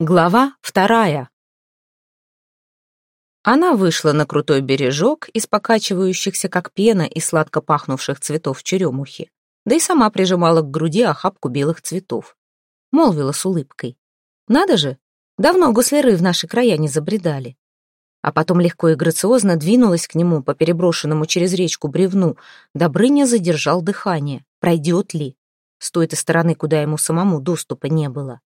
Глава вторая. Она вышла на крутой бережок из покачивающихся, как пена, и сладко пахнувших цветов черемухи, да и сама прижимала к груди охапку белых цветов. Молвила с улыбкой. «Надо же, давно гусляры в наши края не забредали». А потом легко и грациозно двинулась к нему по переброшенному через речку бревну. Добрыня задержал дыхание. Пройдет ли? С той-то стороны, куда ему самому доступа не было.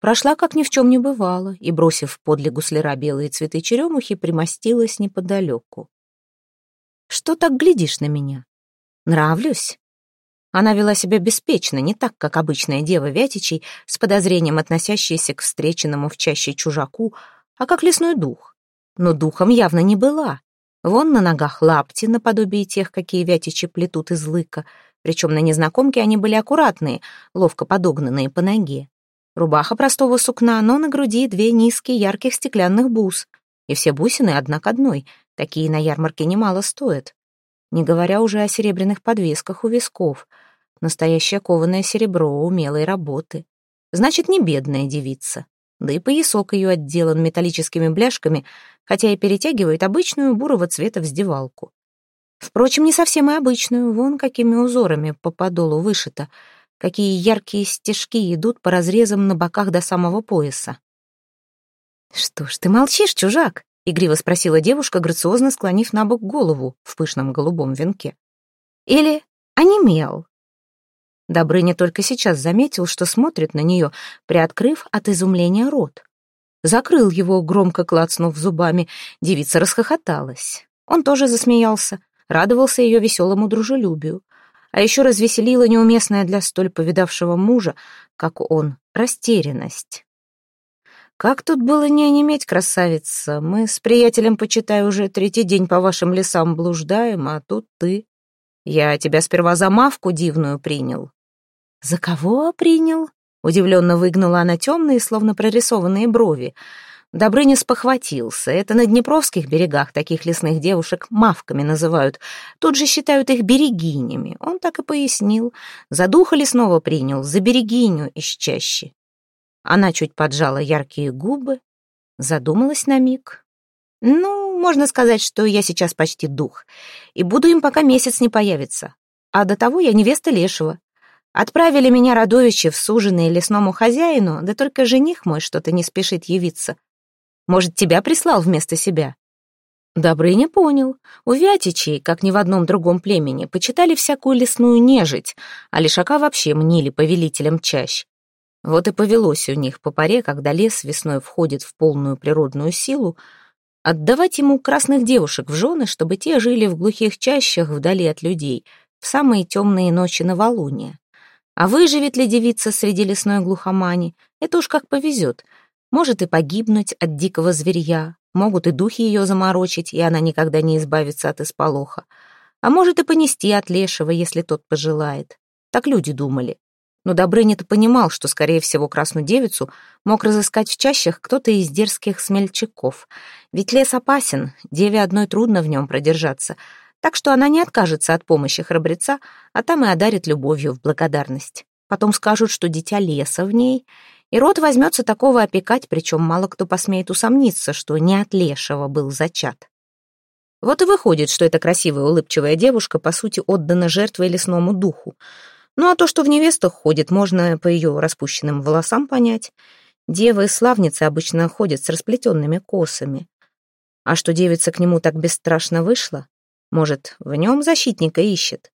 Прошла, как ни в чем не бывало, и, бросив подле гусляра белые цветы черемухи, примостилась неподалеку. «Что так глядишь на меня? Нравлюсь?» Она вела себя беспечно, не так, как обычная дева Вятичей, с подозрением относящаяся к встреченному в чаще чужаку, а как лесной дух. Но духом явно не была. Вон на ногах лапти, наподобие тех, какие Вятичи плетут из лыка, причем на незнакомке они были аккуратные, ловко подогнанные по ноге. Рубаха простого сукна, но на груди две низкие ярких стеклянных бус. И все бусины одна к одной. Такие на ярмарке немало стоят. Не говоря уже о серебряных подвесках у висков. Настоящее кованое серебро умелой работы. Значит, не бедная девица. Да и поясок ее отделан металлическими бляшками, хотя и перетягивает обычную бурого цвета вздевалку. Впрочем, не совсем и обычную, вон какими узорами по подолу вышито — какие яркие стежки идут по разрезам на боках до самого пояса. «Что ж ты молчишь, чужак?» — игриво спросила девушка, грациозно склонив на бок голову в пышном голубом венке. «Или онемел?» Добрыня только сейчас заметил, что смотрит на нее, приоткрыв от изумления рот. Закрыл его, громко клацнув зубами. Девица расхохоталась. Он тоже засмеялся, радовался ее веселому дружелюбию а еще развеселила неуместная для столь повидавшего мужа, как он, растерянность. «Как тут было не онеметь, красавица? Мы с приятелем, почитай, уже третий день по вашим лесам блуждаем, а тут ты. Я тебя сперва за мавку дивную принял». «За кого принял?» Удивленно выгнула она темные, словно прорисованные брови. Добрыня спохватился. Это на Днепровских берегах таких лесных девушек мавками называют. Тут же считают их берегинями. Он так и пояснил. За духа лесного принял, за берегиню из чащи. Она чуть поджала яркие губы, задумалась на миг. «Ну, можно сказать, что я сейчас почти дух, и буду им, пока месяц не появится. А до того я невеста Лешего. Отправили меня родовичи в суженые лесному хозяину, да только жених мой что-то не спешит явиться. Может, тебя прислал вместо себя?» Добрыня понял. У Вятичей, как ни в одном другом племени, почитали всякую лесную нежить, а лишака вообще мнили повелителем чащ. Вот и повелось у них по паре, когда лес весной входит в полную природную силу, отдавать ему красных девушек в жены, чтобы те жили в глухих чащах вдали от людей, в самые темные ночи новолуния. А выживет ли девица среди лесной глухомани, это уж как повезет — может и погибнуть от дикого зверья, могут и духи ее заморочить, и она никогда не избавится от исполоха. А может и понести от лешего, если тот пожелает. Так люди думали. Но Добрыня-то понимал, что, скорее всего, красную девицу мог разыскать в чащах кто-то из дерзких смельчаков. Ведь лес опасен, деве одной трудно в нем продержаться, так что она не откажется от помощи храбреца, а там и одарит любовью в благодарность. Потом скажут, что дитя леса в ней, и род возьмется такого опекать, причем мало кто посмеет усомниться, что не от лешего был зачат. Вот и выходит, что эта красивая улыбчивая девушка, по сути, отдана жертвой лесному духу. Ну а то, что в невестах ходит, можно по ее распущенным волосам понять. Девы и славницы обычно ходят с расплетенными косами. А что девица к нему так бесстрашно вышла? Может, в нем защитника ищет?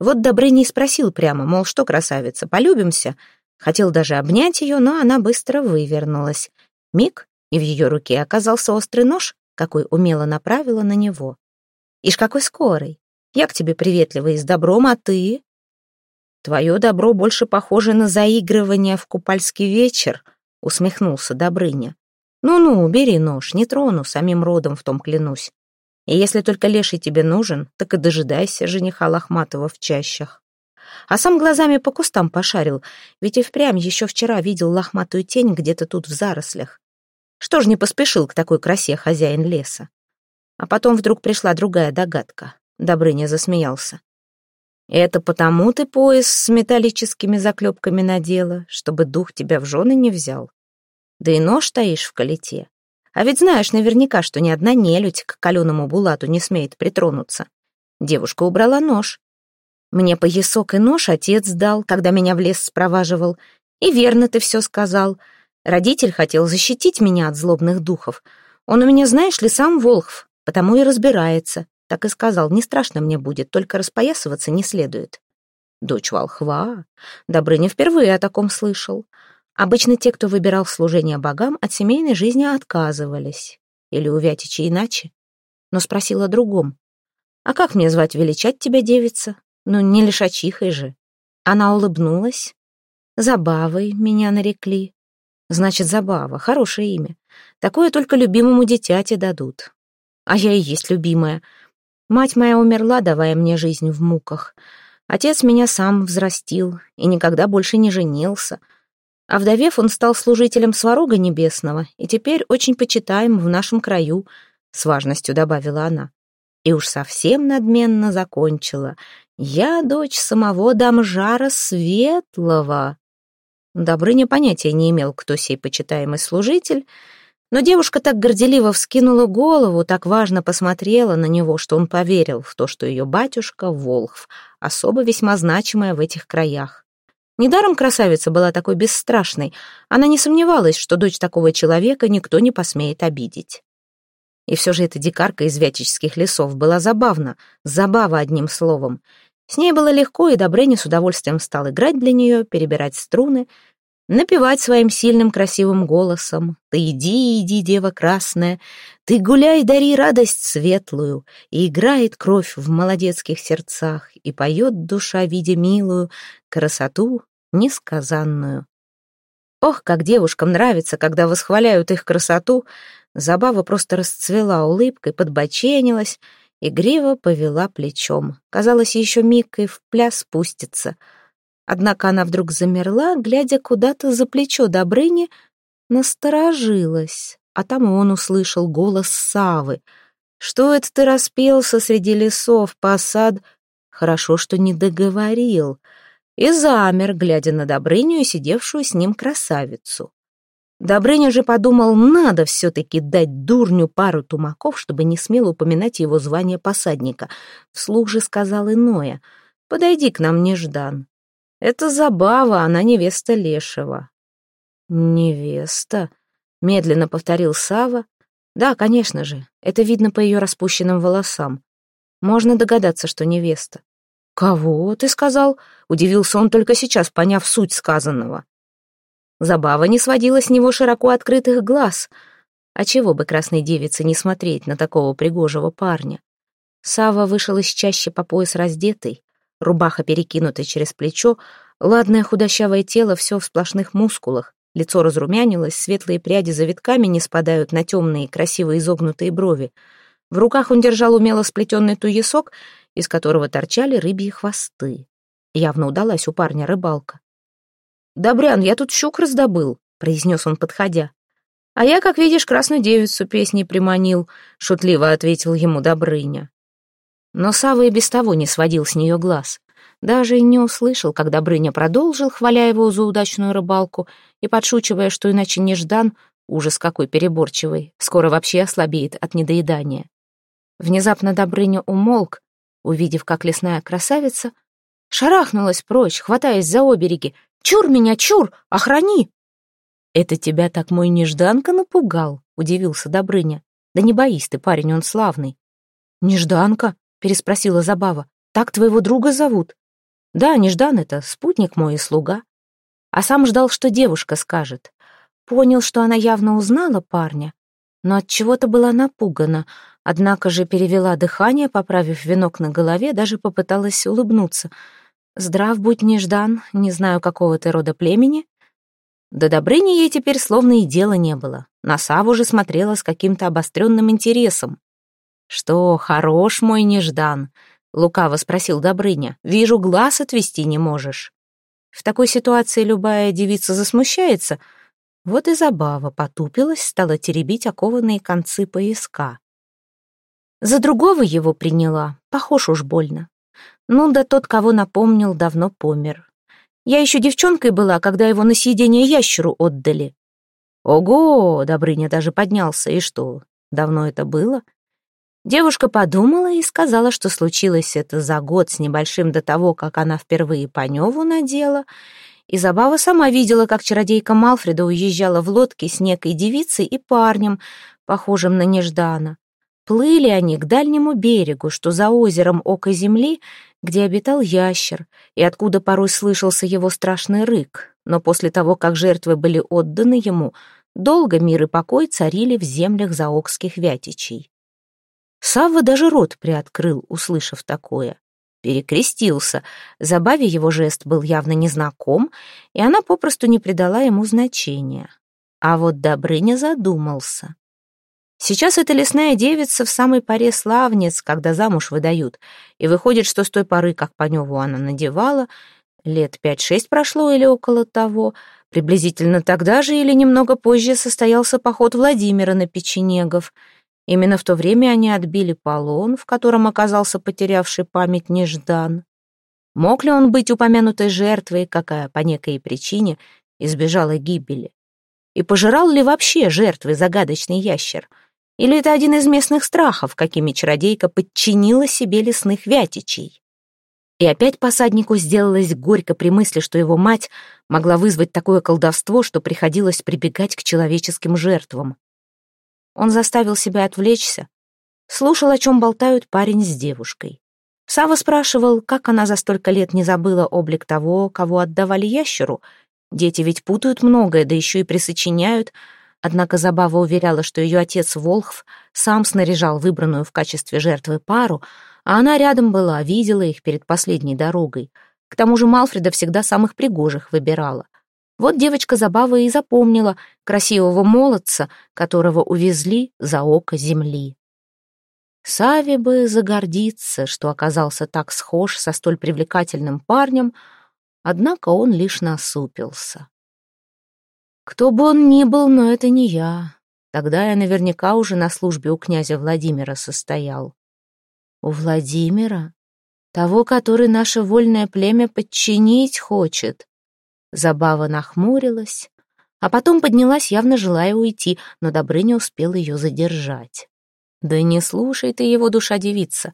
Вот Добрыний спросил прямо, мол, что, красавица, полюбимся? Хотел даже обнять ее, но она быстро вывернулась. Миг, и в ее руке оказался острый нож, какой умело направила на него. «Ишь, какой скорый! Я к тебе приветливый, с добром, а ты?» «Твое добро больше похоже на заигрывание в купальский вечер», — усмехнулся Добрыня. «Ну-ну, бери нож, не трону, самим родом в том клянусь. И если только леший тебе нужен, так и дожидайся жениха Лохматова в чащах» а сам глазами по кустам пошарил, ведь и впрямь еще вчера видел лохматую тень где-то тут в зарослях. Что ж не поспешил к такой красе хозяин леса? А потом вдруг пришла другая догадка. Добрыня засмеялся. «Это потому ты пояс с металлическими заклепками надела, чтобы дух тебя в жены не взял? Да и нож таишь в колете. А ведь знаешь наверняка, что ни одна нелюдь к каленому булату не смеет притронуться. Девушка убрала нож. Мне поясок и нож отец дал, когда меня в лес спроваживал. И верно ты все сказал. Родитель хотел защитить меня от злобных духов. Он у меня, знаешь ли, сам Волхв, потому и разбирается. Так и сказал, не страшно мне будет, только распоясываться не следует. Дочь волхва. Добрыня впервые о таком слышал. Обычно те, кто выбирал служение богам, от семейной жизни отказывались. Или у Вятича иначе. Но спросил о другом. «А как мне звать величать тебя, девица? Ну, не лишачихой же». Она улыбнулась. «Забавой меня нарекли». «Значит, Забава. Хорошее имя. Такое только любимому дитяте дадут. А я и есть любимая. Мать моя умерла, давая мне жизнь в муках. Отец меня сам взрастил и никогда больше не женился. А вдовев, он стал служителем Сварога Небесного и теперь очень почитаем в нашем краю, с важностью добавила она. И уж совсем надменно закончила. Я дочь самого Дамжара Светлого. Добрыня понятия не имел, кто сей почитаемый служитель, но девушка так горделиво вскинула голову, так важно посмотрела на него, что он поверил в то, что ее батюшка — Волхв, особо весьма значимая в этих краях. Недаром красавица была такой бесстрашной. Она не сомневалась, что дочь такого человека никто не посмеет обидеть. И все же эта дикарка из вятических лесов была забавна, забава одним словом. С ней было легко, и Добрыня с удовольствием стал играть для нее, перебирать струны, напевать своим сильным красивым голосом. «Ты иди, иди, дева красная, ты гуляй, дари радость светлую, и играет кровь в молодецких сердцах, и поет душа, видя милую, красоту несказанную». Ох, как девушкам нравится, когда восхваляют их красоту, Забава просто расцвела улыбкой, подбоченилась, игриво повела плечом. Казалось, еще миг и в пляс спустится — Однако она вдруг замерла, глядя куда-то за плечо Добрыни, насторожилась, а там он услышал голос Савы. «Что это ты распелся среди лесов, посад?» Хорошо, что не договорил. И замер, глядя на Добрыню и сидевшую с ним красавицу. Добрыня же подумал, надо все-таки дать дурню пару тумаков, чтобы не смело упоминать его звание посадника. Вслух же сказал иное. «Подойди к нам, Неждан. Это забава, она невеста Лешего. Невеста? Медленно повторил Сава. Да, конечно же, это видно по ее распущенным волосам. Можно догадаться, что невеста. «Кого, ты сказал?» — удивился он только сейчас, поняв суть сказанного. Забава не сводила с него широко открытых глаз. А чего бы красной девице не смотреть на такого пригожего парня? Сава вышел из чаще по пояс раздетый, Рубаха перекинута через плечо, ладное худощавое тело все в сплошных мускулах, лицо разрумянилось, светлые пряди завитками не спадают на темные, красиво изогнутые брови. В руках он держал умело сплетенный туесок, из которого торчали рыбьи хвосты. Явно удалась у парня рыбалка. «Добрян, я тут щук раздобыл», — произнес он, подходя. «А я, как видишь, красную девицу песней приманил», — шутливо ответил ему Добрыня. Но Сава и без того не сводил с нее глаз. Даже и не услышал, когда Брыня продолжил, хваля его за удачную рыбалку и подшучивая, что иначе неждан, ужас какой переборчивый, скоро вообще ослабеет от недоедания. Внезапно Добрыня умолк, увидев, как лесная красавица шарахнулась прочь, хватаясь за обереги. «Чур меня, чур! Охрани!» «Это тебя так мой нежданка напугал?» — удивился Добрыня. «Да не боись ты, парень, он славный». «Нежданка?» переспросила Забава. «Так твоего друга зовут?» «Да, Неждан это, спутник мой и слуга». А сам ждал, что девушка скажет. Понял, что она явно узнала парня, но от чего то была напугана, однако же перевела дыхание, поправив венок на голове, даже попыталась улыбнуться. «Здрав будь, Неждан, не знаю, какого ты рода племени». До Добрыни ей теперь словно и дела не было. На Саву же смотрела с каким-то обостренным интересом. «Что, хорош мой неждан?» — лукаво спросил Добрыня. «Вижу, глаз отвести не можешь». В такой ситуации любая девица засмущается. Вот и забава потупилась, стала теребить окованные концы пояска. За другого его приняла, похож уж больно. Ну да тот, кого напомнил, давно помер. Я еще девчонкой была, когда его на съедение ящеру отдали. Ого, Добрыня даже поднялся, и что, давно это было? Девушка подумала и сказала, что случилось это за год с небольшим до того, как она впервые Паневу надела, и Забава сама видела, как чародейка Малфреда уезжала в лодке с некой девицей и парнем, похожим на Неждана. Плыли они к дальнему берегу, что за озером Ока Земли, где обитал ящер, и откуда порой слышался его страшный рык. Но после того, как жертвы были отданы ему, долго мир и покой царили в землях заокских вятичей. Савва даже рот приоткрыл, услышав такое. Перекрестился. Забаве его жест был явно незнаком, и она попросту не придала ему значения. А вот Добрыня задумался. Сейчас эта лесная девица в самой паре славнец, когда замуж выдают, и выходит, что с той поры, как Паневу она надевала, лет пять-шесть прошло или около того, приблизительно тогда же или немного позже состоялся поход Владимира на печенегов — Именно в то время они отбили полон, в котором оказался потерявший память Неждан. Мог ли он быть упомянутой жертвой, какая по некой причине избежала гибели? И пожирал ли вообще жертвы загадочный ящер? Или это один из местных страхов, какими чародейка подчинила себе лесных вятичей? И опять посаднику сделалось горько при мысли, что его мать могла вызвать такое колдовство, что приходилось прибегать к человеческим жертвам. Он заставил себя отвлечься, слушал, о чем болтают парень с девушкой. Сава спрашивал, как она за столько лет не забыла облик того, кого отдавали ящеру. Дети ведь путают многое, да еще и присочиняют. Однако Забава уверяла, что ее отец Волхв сам снаряжал выбранную в качестве жертвы пару, а она рядом была, видела их перед последней дорогой. К тому же Малфреда всегда самых пригожих выбирала. Вот девочка Забава и запомнила красивого молодца, которого увезли за око земли. Сави бы загордиться, что оказался так схож со столь привлекательным парнем, однако он лишь насупился. Кто бы он ни был, но это не я. Тогда я наверняка уже на службе у князя Владимира состоял. У Владимира? Того, который наше вольное племя подчинить хочет. Забава нахмурилась, а потом поднялась, явно желая уйти, но Добрыня успел ее задержать. «Да не слушай ты его, душа девица.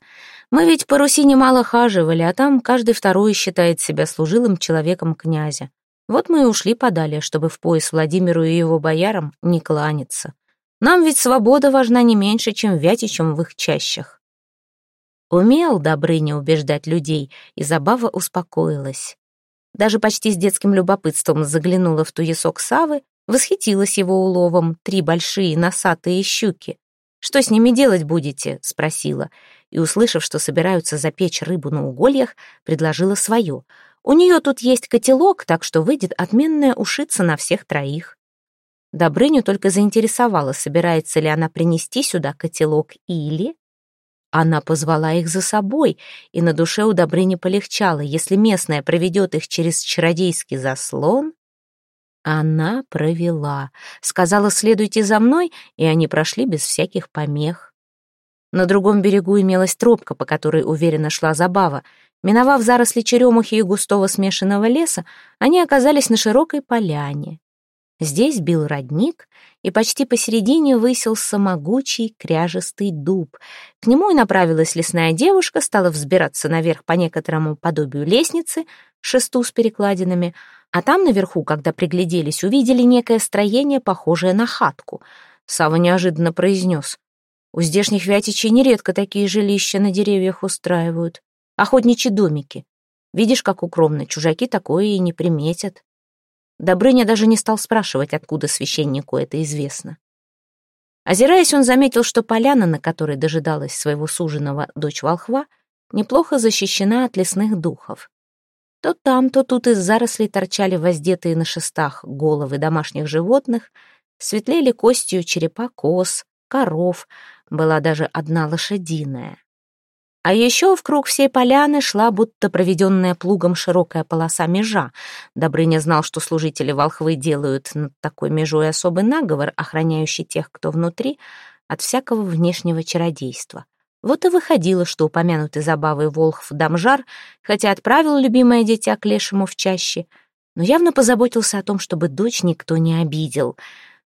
Мы ведь по Руси немало хаживали, а там каждый второй считает себя служилым человеком князя. Вот мы и ушли подали, чтобы в пояс Владимиру и его боярам не кланяться. Нам ведь свобода важна не меньше, чем вятичам в их чащах». Умел Добрыня убеждать людей, и Забава успокоилась. Даже почти с детским любопытством заглянула в туесок Савы, восхитилась его уловом, три большие носатые щуки. «Что с ними делать будете?» — спросила. И, услышав, что собираются запечь рыбу на угольях, предложила свое. «У нее тут есть котелок, так что выйдет отменная ушица на всех троих». Добрыню только заинтересовала, собирается ли она принести сюда котелок или... Она позвала их за собой, и на душе у Добрыни полегчало. Если местная проведет их через чародейский заслон, она провела. Сказала, следуйте за мной, и они прошли без всяких помех. На другом берегу имелась тропка, по которой уверенно шла забава. Миновав заросли черемухи и густого смешанного леса, они оказались на широкой поляне. Здесь бил родник, и почти посередине высился могучий кряжестый дуб. К нему и направилась лесная девушка, стала взбираться наверх по некоторому подобию лестницы, шесту с перекладинами, а там наверху, когда пригляделись, увидели некое строение, похожее на хатку. Сава неожиданно произнес. «У здешних вятичей нередко такие жилища на деревьях устраивают. Охотничьи домики. Видишь, как укромно, чужаки такое и не приметят». Добрыня даже не стал спрашивать, откуда священнику это известно. Озираясь, он заметил, что поляна, на которой дожидалась своего суженого дочь волхва, неплохо защищена от лесных духов. То там, то тут из зарослей торчали воздетые на шестах головы домашних животных, светлели костью черепа коз, коров, была даже одна лошадиная. А еще в круг всей поляны шла будто проведенная плугом широкая полоса межа. Добрыня знал, что служители волхвы делают над такой межой особый наговор, охраняющий тех, кто внутри, от всякого внешнего чародейства. Вот и выходило, что упомянутый забавой волхв Дамжар, хотя отправил любимое дитя к лешему в чаще, но явно позаботился о том, чтобы дочь никто не обидел.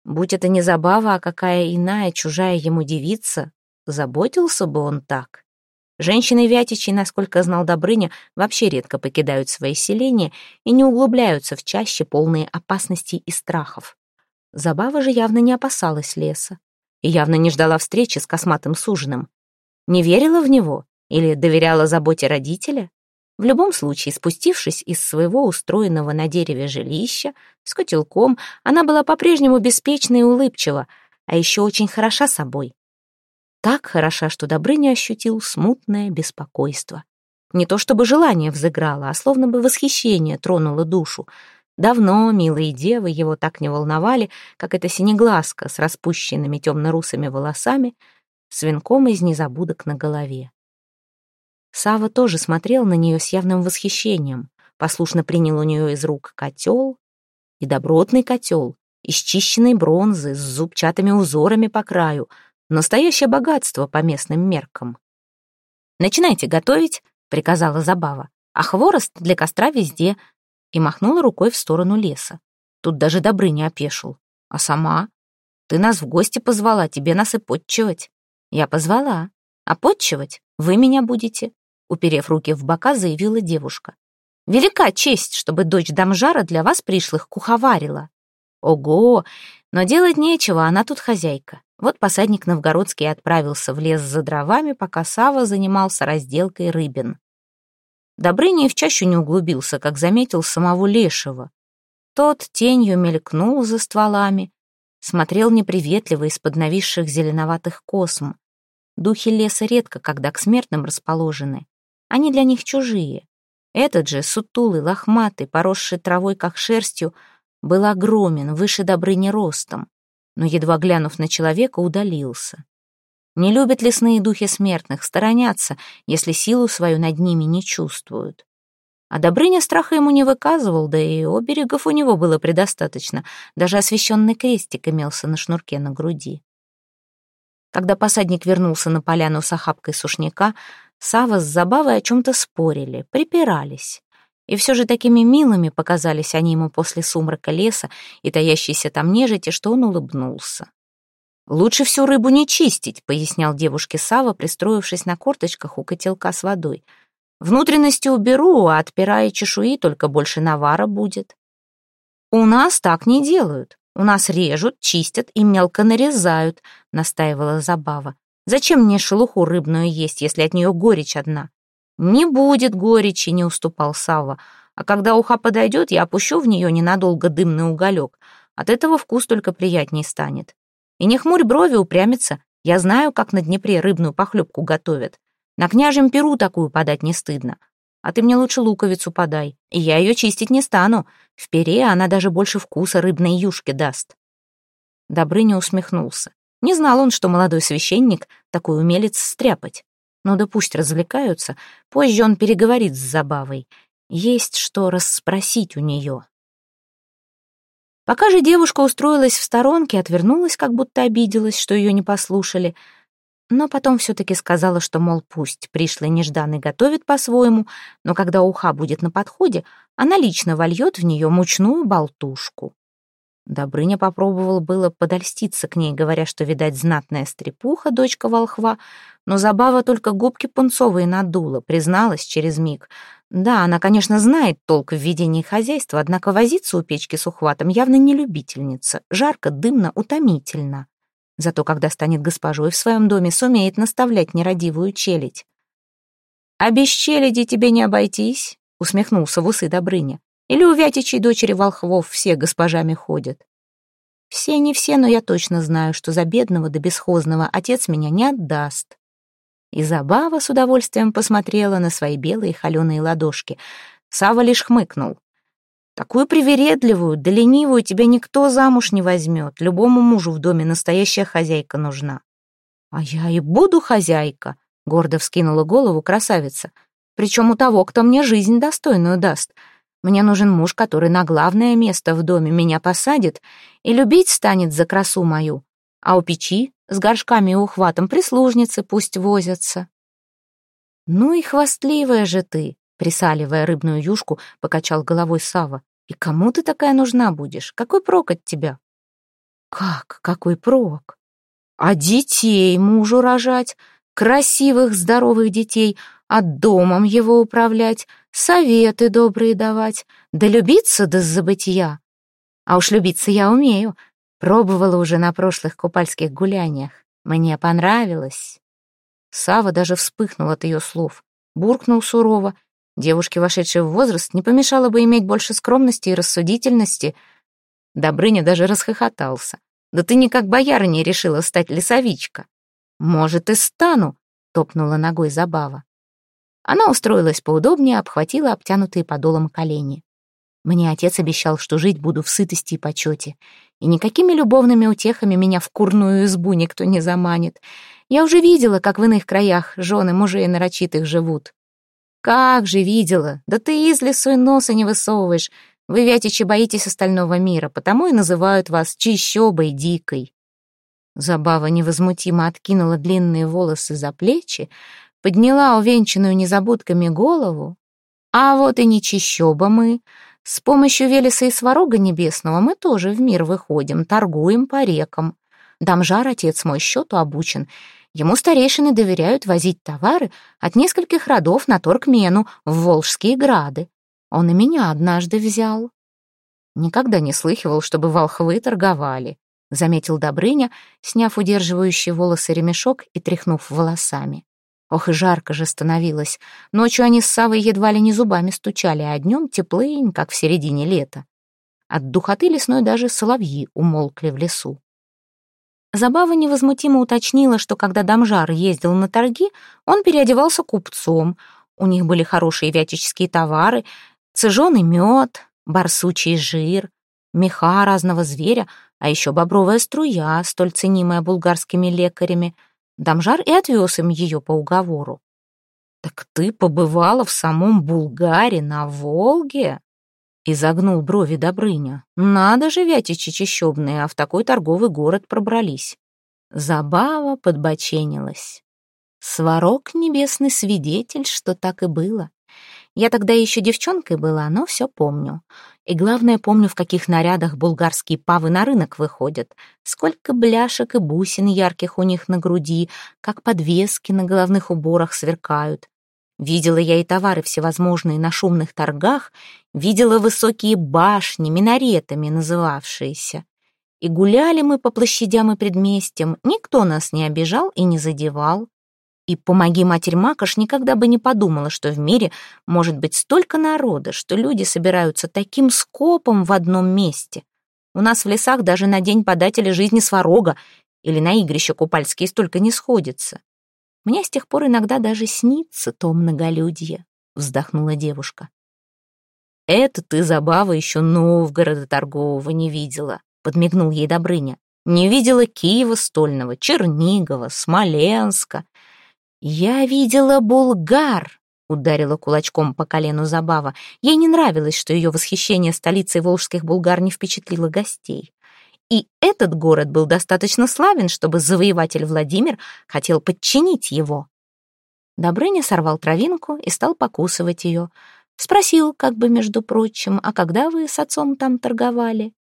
Будь это не забава, а какая иная, чужая ему девица, заботился бы он так. Женщины Вятичи, насколько знал Добрыня, вообще редко покидают свои селения и не углубляются в чаще полные опасностей и страхов. Забава же явно не опасалась леса и явно не ждала встречи с косматым суженым. Не верила в него или доверяла заботе родителя? В любом случае, спустившись из своего устроенного на дереве жилища с котелком, она была по-прежнему беспечна и улыбчива, а еще очень хороша собой. Так хороша, что Добрыня ощутил смутное беспокойство. Не то чтобы желание взыграло, а словно бы восхищение тронуло душу. Давно милые девы его так не волновали, как эта синеглазка с распущенными темно-русыми волосами, с венком из незабудок на голове. Сава тоже смотрел на нее с явным восхищением, послушно принял у нее из рук котел, и добротный котел, из чищенной бронзы, с зубчатыми узорами по краю — Настоящее богатство по местным меркам. «Начинайте готовить», — приказала Забава, «а хворост для костра везде», и махнула рукой в сторону леса. Тут даже Добрыня опешил. «А сама? Ты нас в гости позвала, тебе нас и подчивать». «Я позвала. А подчивать вы меня будете», — уперев руки в бока, заявила девушка. «Велика честь, чтобы дочь Дамжара для вас пришлых куховарила». «Ого! Но делать нечего, она тут хозяйка. Вот посадник новгородский отправился в лес за дровами, пока Сава занимался разделкой рыбин. Добрыня и в чащу не углубился, как заметил самого Лешего. Тот тенью мелькнул за стволами, смотрел неприветливо из-под нависших зеленоватых косм. Духи леса редко, когда к смертным расположены. Они для них чужие. Этот же, сутулый, лохматый, поросший травой, как шерстью, был огромен, выше Добрыни ростом но, едва глянув на человека, удалился. Не любят лесные духи смертных, сторонятся, если силу свою над ними не чувствуют. А Добрыня страха ему не выказывал, да и оберегов у него было предостаточно, даже освещенный крестик имелся на шнурке на груди. Когда посадник вернулся на поляну с охапкой сушняка, Сава с Забавой о чем-то спорили, припирались. И все же такими милыми показались они ему после сумрака леса и таящейся там нежити, что он улыбнулся. «Лучше всю рыбу не чистить», — пояснял девушке Сава, пристроившись на корточках у котелка с водой. «Внутренности уберу, а отпирая чешуи, только больше навара будет». «У нас так не делают. У нас режут, чистят и мелко нарезают», — настаивала Забава. «Зачем мне шелуху рыбную есть, если от нее горечь одна? «Не будет горечи», — не уступал Савва. «А когда уха подойдет, я опущу в нее ненадолго дымный уголек. От этого вкус только приятней станет. И не хмурь брови упрямится. Я знаю, как на Днепре рыбную похлебку готовят. На княжем перу такую подать не стыдно. А ты мне лучше луковицу подай, и я ее чистить не стану. В пере она даже больше вкуса рыбной юшки даст». Добрыня усмехнулся. Не знал он, что молодой священник такой умелец стряпать. Ну да пусть развлекаются, позже он переговорит с Забавой. Есть что расспросить у нее. Пока же девушка устроилась в сторонке, отвернулась, как будто обиделась, что ее не послушали, но потом все-таки сказала, что, мол, пусть пришлый нежданный готовит по-своему, но когда уха будет на подходе, она лично вольет в нее мучную болтушку. Добрыня попробовал было подольститься к ней, говоря, что, видать, знатная стрепуха, дочка волхва, но Забава только губки пунцовые надула, призналась через миг. Да, она, конечно, знает толк в ведении хозяйства, однако возиться у печки с ухватом явно не любительница. Жарко, дымно, утомительно. Зато когда станет госпожой в своем доме, сумеет наставлять нерадивую челядь. «А без челяди тебе не обойтись», — усмехнулся в усы Добрыня. Или у Вятичей дочери волхвов все госпожами ходят? Все не все, но я точно знаю, что за бедного да бесхозного отец меня не отдаст. И Забава с удовольствием посмотрела на свои белые холеные ладошки. Сава лишь хмыкнул. Такую привередливую, да ленивую тебя никто замуж не возьмет. Любому мужу в доме настоящая хозяйка нужна. А я и буду хозяйка, гордо вскинула голову красавица. Причем у того, кто мне жизнь достойную даст — мне нужен муж, который на главное место в доме меня посадит и любить станет за красу мою. А у печи с горшками и ухватом прислужницы пусть возятся. Ну и хвастливая же ты, присаливая рыбную юшку, покачал головой Сава. И кому ты такая нужна будешь? Какой прок от тебя? Как? Какой прок? А детей мужу рожать, красивых, здоровых детей, а домом его управлять, советы добрые давать, да любиться до забытия. А уж любиться я умею, пробовала уже на прошлых купальских гуляниях. Мне понравилось. Сава даже вспыхнул от ее слов, буркнул сурово. Девушке, вошедшей в возраст, не помешало бы иметь больше скромности и рассудительности. Добрыня даже расхохотался. «Да ты не как боярыня решила стать лесовичка». «Может, и стану», — топнула ногой Забава. Она устроилась поудобнее, обхватила обтянутые подолом колени. Мне отец обещал, что жить буду в сытости и почете. И никакими любовными утехами меня в курную избу никто не заманит. Я уже видела, как в иных краях жены мужей нарочитых живут. Как же видела! Да ты из лесу и носа не высовываешь. Вы, вятичи, боитесь остального мира, потому и называют вас чищобой дикой. Забава невозмутимо откинула длинные волосы за плечи, подняла увенчанную незабудками голову. А вот и не чищоба мы, с помощью Велеса и Сварога Небесного мы тоже в мир выходим, торгуем по рекам. Дамжар, отец мой, счету обучен. Ему старейшины доверяют возить товары от нескольких родов на торгмену в Волжские грады. Он и меня однажды взял. Никогда не слыхивал, чтобы волхвы торговали, заметил Добрыня, сняв удерживающий волосы ремешок и тряхнув волосами. Ох, и жарко же становилось. Ночью они с Савой едва ли не зубами стучали, а днем теплынь, как в середине лета. От духоты лесной даже соловьи умолкли в лесу. Забава невозмутимо уточнила, что когда Дамжар ездил на торги, он переодевался купцом. У них были хорошие вятические товары, цеженый мед, барсучий жир, меха разного зверя, а еще бобровая струя, столь ценимая булгарскими лекарями — Дамжар и отвез им ее по уговору. «Так ты побывала в самом Булгаре, на Волге?» Изогнул брови Добрыня. «Надо же, вятичи чищебные, а в такой торговый город пробрались». Забава подбоченилась. Сварог небесный свидетель, что так и было. Я тогда еще девчонкой была, но все помню. И главное, помню, в каких нарядах булгарские павы на рынок выходят. Сколько бляшек и бусин ярких у них на груди, как подвески на головных уборах сверкают. Видела я и товары всевозможные на шумных торгах, видела высокие башни, минаретами называвшиеся. И гуляли мы по площадям и предместьям, никто нас не обижал и не задевал. И помоги Матерь Макаш никогда бы не подумала, что в мире может быть столько народа, что люди собираются таким скопом в одном месте. У нас в лесах даже на день подателя жизни сварога или на игрище купальские столько не сходится. Мне с тех пор иногда даже снится то многолюдье, вздохнула девушка. Это ты, забава, еще Новгорода торгового не видела, подмигнул ей Добрыня. Не видела Киева стольного, Чернигова, Смоленска. «Я видела Булгар», — ударила кулачком по колену Забава. Ей не нравилось, что ее восхищение столицей волжских булгар не впечатлило гостей. И этот город был достаточно славен, чтобы завоеватель Владимир хотел подчинить его. Добрыня сорвал травинку и стал покусывать ее. Спросил, как бы, между прочим, а когда вы с отцом там торговали?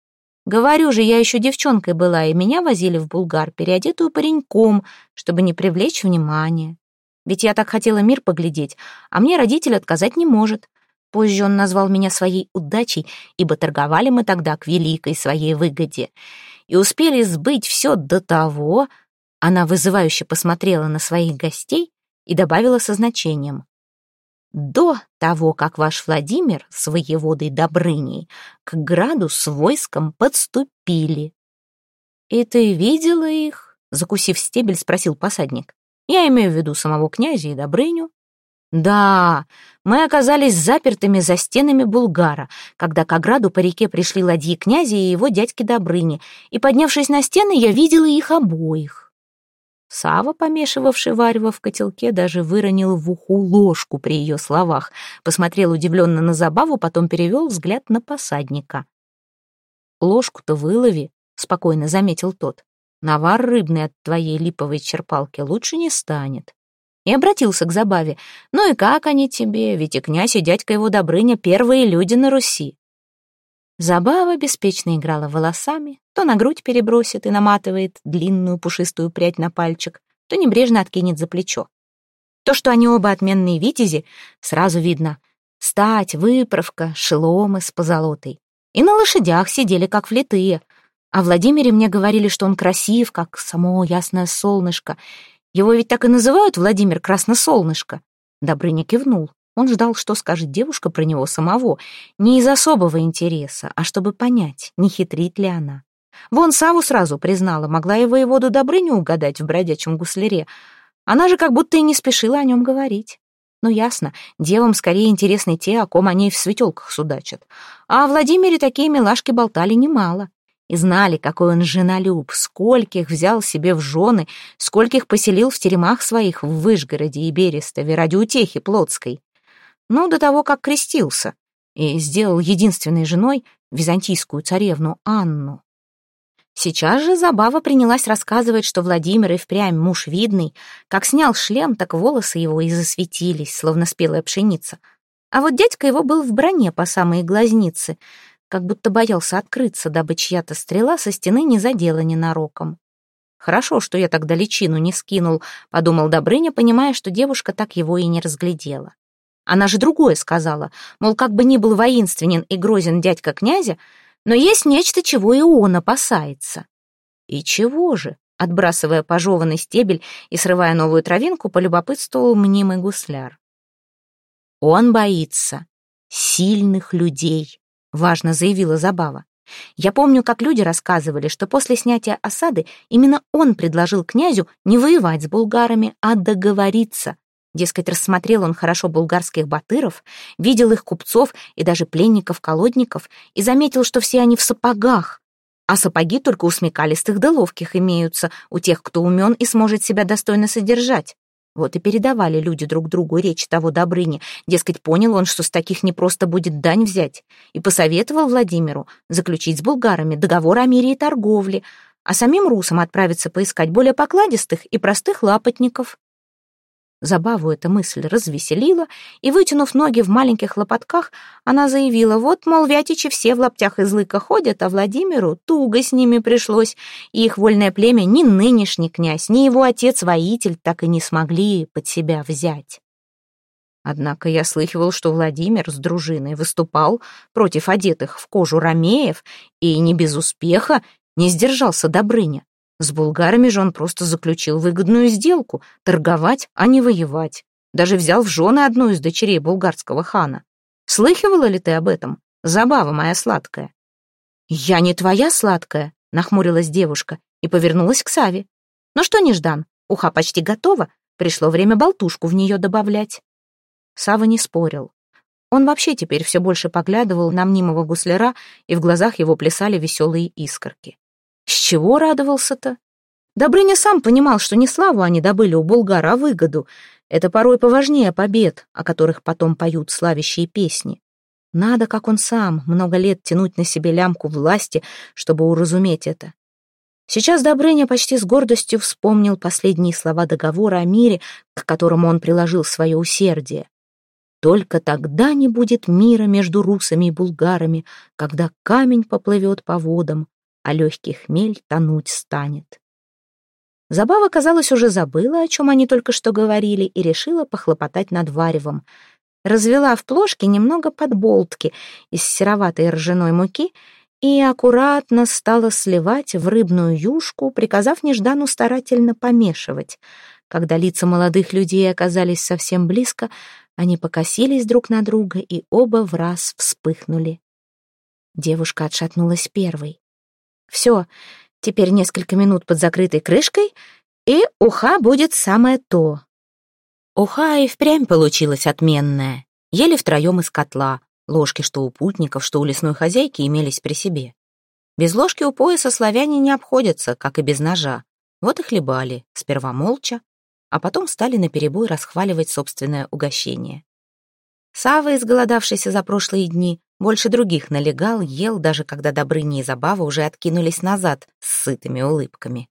Говорю же, я еще девчонкой была, и меня возили в Булгар, переодетую пареньком, чтобы не привлечь внимания. Ведь я так хотела мир поглядеть, а мне родитель отказать не может. Позже он назвал меня своей удачей, ибо торговали мы тогда к великой своей выгоде. И успели сбыть все до того... Она вызывающе посмотрела на своих гостей и добавила со значением. До того, как ваш Владимир с воеводой Добрыней к граду с войском подступили. «И ты видела их?» — закусив стебель, спросил посадник. Я имею в виду самого князя и Добрыню. Да, мы оказались запертыми за стенами Булгара, когда к ограду по реке пришли ладьи князя и его дядьки Добрыни, и, поднявшись на стены, я видела их обоих. Сава, помешивавший варево в котелке, даже выронил в уху ложку при ее словах, посмотрел удивленно на забаву, потом перевел взгляд на посадника. «Ложку-то вылови», — спокойно заметил тот. Навар рыбный от твоей липовой черпалки лучше не станет. И обратился к забаве. Ну и как они тебе? Ведь и князь, и дядька его Добрыня — первые люди на Руси. Забава беспечно играла волосами, то на грудь перебросит и наматывает длинную пушистую прядь на пальчик, то небрежно откинет за плечо. То, что они оба отменные витязи, сразу видно. Стать, выправка, шеломы с позолотой. И на лошадях сидели как влитые. А Владимире мне говорили, что он красив, как само ясное солнышко. Его ведь так и называют Владимир Красносолнышко. Добрыня кивнул. Он ждал, что скажет девушка про него самого, не из особого интереса, а чтобы понять, не хитрит ли она. Вон Саву сразу признала, могла и воеводу Добрыню угадать в бродячем гусляре. Она же как будто и не спешила о нем говорить. Ну, ясно, девам скорее интересны те, о ком они в светелках судачат. А о Владимире такие милашки болтали немало. И знали, какой он женолюб, скольких взял себе в жены, скольких поселил в теремах своих в Выжгороде и Берестове ради утехи плотской. Ну, до того, как крестился и сделал единственной женой византийскую царевну Анну. Сейчас же Забава принялась рассказывать, что Владимир и впрямь муж видный. Как снял шлем, так волосы его и засветились, словно спелая пшеница. А вот дядька его был в броне по самые глазницы, как будто боялся открыться, дабы чья-то стрела со стены не задела ненароком. «Хорошо, что я тогда личину не скинул», — подумал Добрыня, понимая, что девушка так его и не разглядела. Она же другое сказала, мол, как бы ни был воинственен и грозен дядька князя, но есть нечто, чего и он опасается. И чего же? Отбрасывая пожеванный стебель и срывая новую травинку, полюбопытствовал мнимый гусляр. Он боится сильных людей, важно заявила Забава. Я помню, как люди рассказывали, что после снятия осады именно он предложил князю не воевать с булгарами, а договориться. Дескать, рассмотрел он хорошо булгарских батыров, видел их купцов и даже пленников-колодников и заметил, что все они в сапогах. А сапоги только у смекалистых да ловких имеются, у тех, кто умен и сможет себя достойно содержать. Вот и передавали люди друг другу речь того Добрыни. Дескать, понял он, что с таких не просто будет дань взять. И посоветовал Владимиру заключить с булгарами договор о мире и торговле, а самим русам отправиться поискать более покладистых и простых лапотников. Забаву эта мысль развеселила, и, вытянув ноги в маленьких лопатках, она заявила, вот, мол, вятичи все в лаптях из лыка ходят, а Владимиру туго с ними пришлось, и их вольное племя ни нынешний князь, ни его отец-воитель так и не смогли под себя взять. Однако я слыхивал, что Владимир с дружиной выступал против одетых в кожу ромеев, и не без успеха не сдержался Добрыня. С булгарами же он просто заключил выгодную сделку — торговать, а не воевать. Даже взял в жены одну из дочерей булгарского хана. Слыхивала ли ты об этом? Забава моя сладкая. «Я не твоя сладкая», — нахмурилась девушка и повернулась к Саве. «Ну что, Неждан, уха почти готова, пришло время болтушку в нее добавлять». Сава не спорил. Он вообще теперь все больше поглядывал на мнимого гусляра, и в глазах его плясали веселые искорки. Чего радовался-то? Добрыня сам понимал, что не славу они добыли у булгар, а выгоду. Это порой поважнее побед, о которых потом поют славящие песни. Надо, как он сам, много лет тянуть на себе лямку власти, чтобы уразуметь это. Сейчас Добрыня почти с гордостью вспомнил последние слова договора о мире, к которому он приложил свое усердие. Только тогда не будет мира между русами и булгарами, когда камень поплывет по водам, а легкий хмель тонуть станет. Забава, казалось, уже забыла, о чем они только что говорили, и решила похлопотать над варевом. Развела в плошке немного подболтки из сероватой ржаной муки и аккуратно стала сливать в рыбную юшку, приказав Неждану старательно помешивать. Когда лица молодых людей оказались совсем близко, они покосились друг на друга и оба в раз вспыхнули. Девушка отшатнулась первой. Все, теперь несколько минут под закрытой крышкой, и уха будет самое то. Уха и впрямь получилась отменная. Ели втроем из котла, ложки что у путников, что у лесной хозяйки имелись при себе. Без ложки у пояса славяне не обходятся, как и без ножа. Вот и хлебали, сперва молча, а потом стали наперебой расхваливать собственное угощение. Сава, изголодавшийся за прошлые дни, больше других налегал, ел, даже когда Добрыня и Забава уже откинулись назад с сытыми улыбками.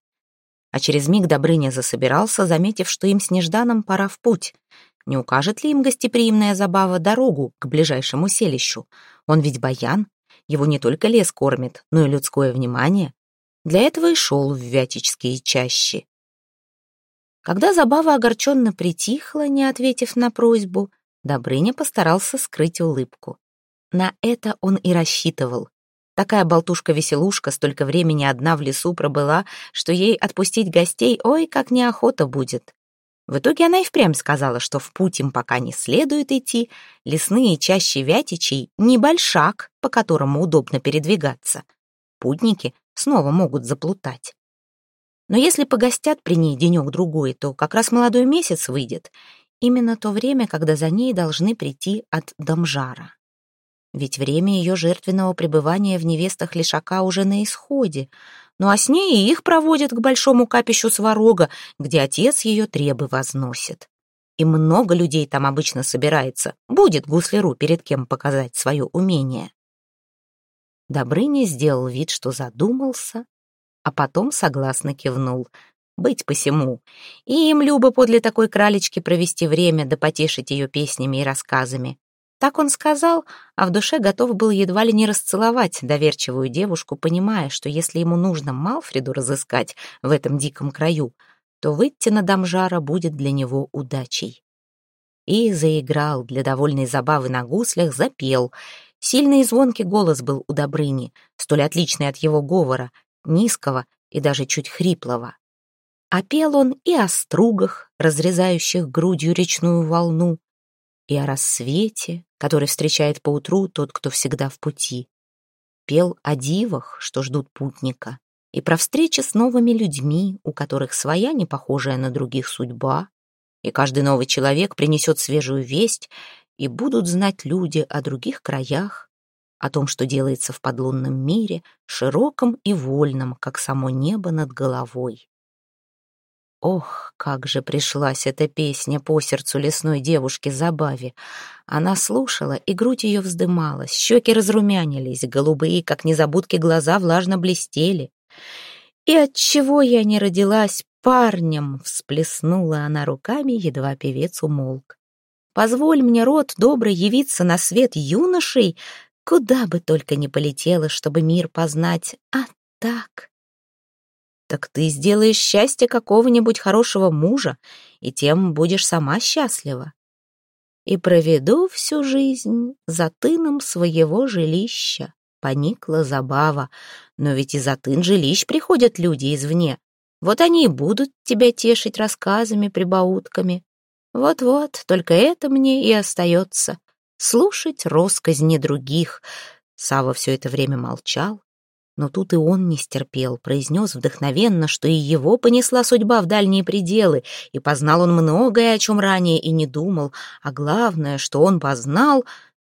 А через миг Добрыня засобирался, заметив, что им с Нежданом пора в путь. Не укажет ли им гостеприимная Забава дорогу к ближайшему селищу? Он ведь баян, его не только лес кормит, но и людское внимание. Для этого и шел в вятические чащи. Когда забава огорченно притихла, не ответив на просьбу, Добрыня постарался скрыть улыбку. На это он и рассчитывал. Такая болтушка-веселушка столько времени одна в лесу пробыла, что ей отпустить гостей ой, как неохота будет. В итоге она и впрямь сказала, что в путь им пока не следует идти, лесные чаще Вятичей — не большак, по которому удобно передвигаться. Путники снова могут заплутать. Но если погостят при ней денек-другой, то как раз молодой месяц выйдет. Именно то время, когда за ней должны прийти от Домжара. Ведь время ее жертвенного пребывания в невестах Лишака уже на исходе. Ну а с ней и их проводят к большому капищу Сварога, где отец ее требы возносит. И много людей там обычно собирается. Будет гусляру перед кем показать свое умение. Добрыня сделал вид, что задумался, а потом согласно кивнул. Быть посему. И им любо подле такой кралечки провести время да потешить ее песнями и рассказами. Так он сказал, а в душе готов был едва ли не расцеловать доверчивую девушку, понимая, что если ему нужно Малфреду разыскать в этом диком краю, то выйти на Дамжара будет для него удачей. И заиграл для довольной забавы на гуслях, запел. Сильный и звонкий голос был у Добрыни, столь отличный от его говора, низкого и даже чуть хриплого. А пел он и о стругах, разрезающих грудью речную волну, и о рассвете, который встречает поутру тот, кто всегда в пути. Пел о дивах, что ждут путника, и про встречи с новыми людьми, у которых своя не похожая на других судьба, и каждый новый человек принесет свежую весть, и будут знать люди о других краях, о том, что делается в подлунном мире, широком и вольном, как само небо над головой. Ох, как же пришлась эта песня по сердцу лесной девушки Забаве. Она слушала, и грудь ее вздымалась, щеки разрумянились, голубые, как незабудки, глаза влажно блестели. «И отчего я не родилась парнем?» — всплеснула она руками, едва певец умолк. «Позволь мне, род добрый, явиться на свет юношей, куда бы только не полетела, чтобы мир познать, а так...» так ты сделаешь счастье какого-нибудь хорошего мужа, и тем будешь сама счастлива. И проведу всю жизнь за тыном своего жилища. Поникла забава, но ведь и за тын жилищ приходят люди извне. Вот они и будут тебя тешить рассказами, прибаутками. Вот-вот, только это мне и остается. Слушать росказни других. Сава все это время молчал, но тут и он не стерпел, произнес вдохновенно, что и его понесла судьба в дальние пределы, и познал он многое, о чем ранее и не думал, а главное, что он познал...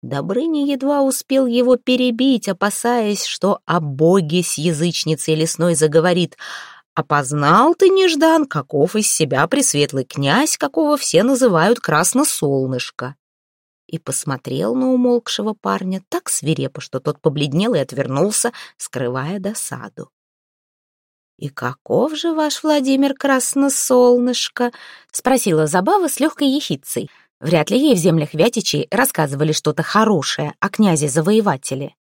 Добрыня едва успел его перебить, опасаясь, что о боге с язычницей лесной заговорит. «Опознал ты, Неждан, каков из себя пресветлый князь, какого все называют красносолнышко» и посмотрел на умолкшего парня так свирепо, что тот побледнел и отвернулся, скрывая досаду. «И каков же ваш Владимир Красносолнышко?» — спросила Забава с легкой ехицей. Вряд ли ей в землях Вятичей рассказывали что-то хорошее о князе-завоевателе.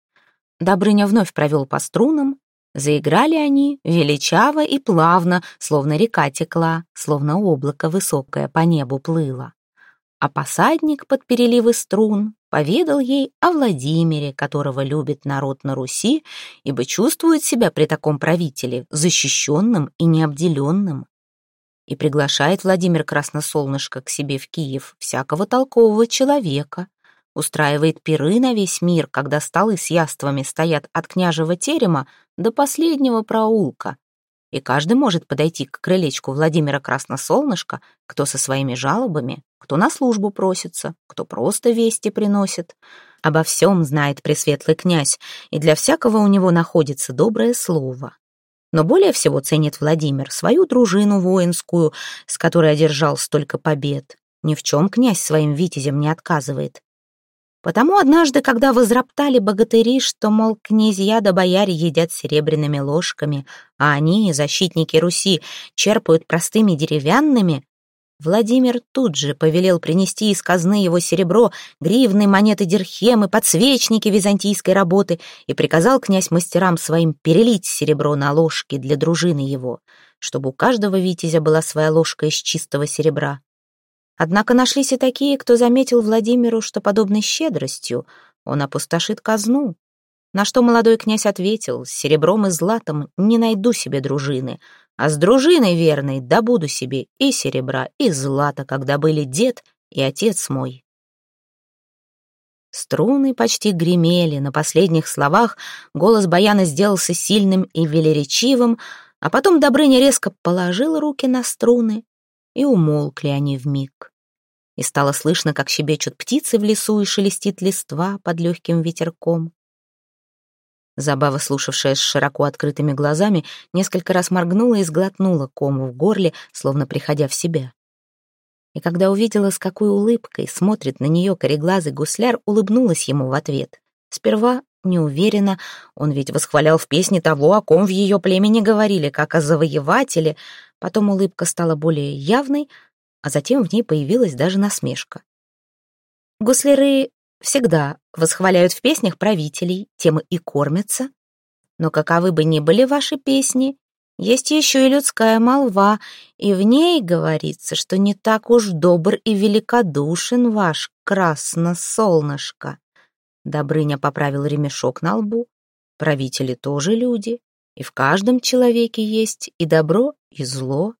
Добрыня вновь провел по струнам. Заиграли они величаво и плавно, словно река текла, словно облако высокое по небу плыло а посадник под переливы струн поведал ей о Владимире, которого любит народ на Руси, ибо чувствует себя при таком правителе защищенным и необделенным. И приглашает Владимир Красносолнышко к себе в Киев всякого толкового человека, устраивает пиры на весь мир, когда столы с яствами стоят от княжего терема до последнего проулка, и каждый может подойти к крылечку Владимира Красносолнышка, кто со своими жалобами, кто на службу просится, кто просто вести приносит. Обо всем знает пресветлый князь, и для всякого у него находится доброе слово. Но более всего ценит Владимир свою дружину воинскую, с которой одержал столько побед. Ни в чем князь своим витязям не отказывает. Потому однажды, когда возроптали богатыри, что, мол, князья да бояре едят серебряными ложками, а они, защитники Руси, черпают простыми деревянными, Владимир тут же повелел принести из казны его серебро, гривны, монеты дирхемы, подсвечники византийской работы и приказал князь мастерам своим перелить серебро на ложки для дружины его, чтобы у каждого витязя была своя ложка из чистого серебра. Однако нашлись и такие, кто заметил Владимиру, что подобной щедростью он опустошит казну. На что молодой князь ответил, с серебром и златом не найду себе дружины, а с дружиной верной добуду себе и серебра, и злата, когда были дед и отец мой. Струны почти гремели, на последних словах голос баяна сделался сильным и велеречивым, а потом Добрыня резко положил руки на струны, и умолкли они вмиг. И стало слышно, как щебечут птицы в лесу и шелестит листва под легким ветерком. Забава, слушавшая с широко открытыми глазами, несколько раз моргнула и сглотнула кому в горле, словно приходя в себя. И когда увидела, с какой улыбкой смотрит на нее кореглазый гусляр, улыбнулась ему в ответ. Сперва неуверенно, он ведь восхвалял в песне того, о ком в ее племени говорили, как о завоевателе, потом улыбка стала более явной, а затем в ней появилась даже насмешка. Гусляры всегда восхваляют в песнях правителей, тем и кормятся. Но каковы бы ни были ваши песни, есть еще и людская молва, и в ней говорится, что не так уж добр и великодушен ваш красно-солнышко. Добрыня поправил ремешок на лбу. Правители тоже люди, и в каждом человеке есть и добро, и зло.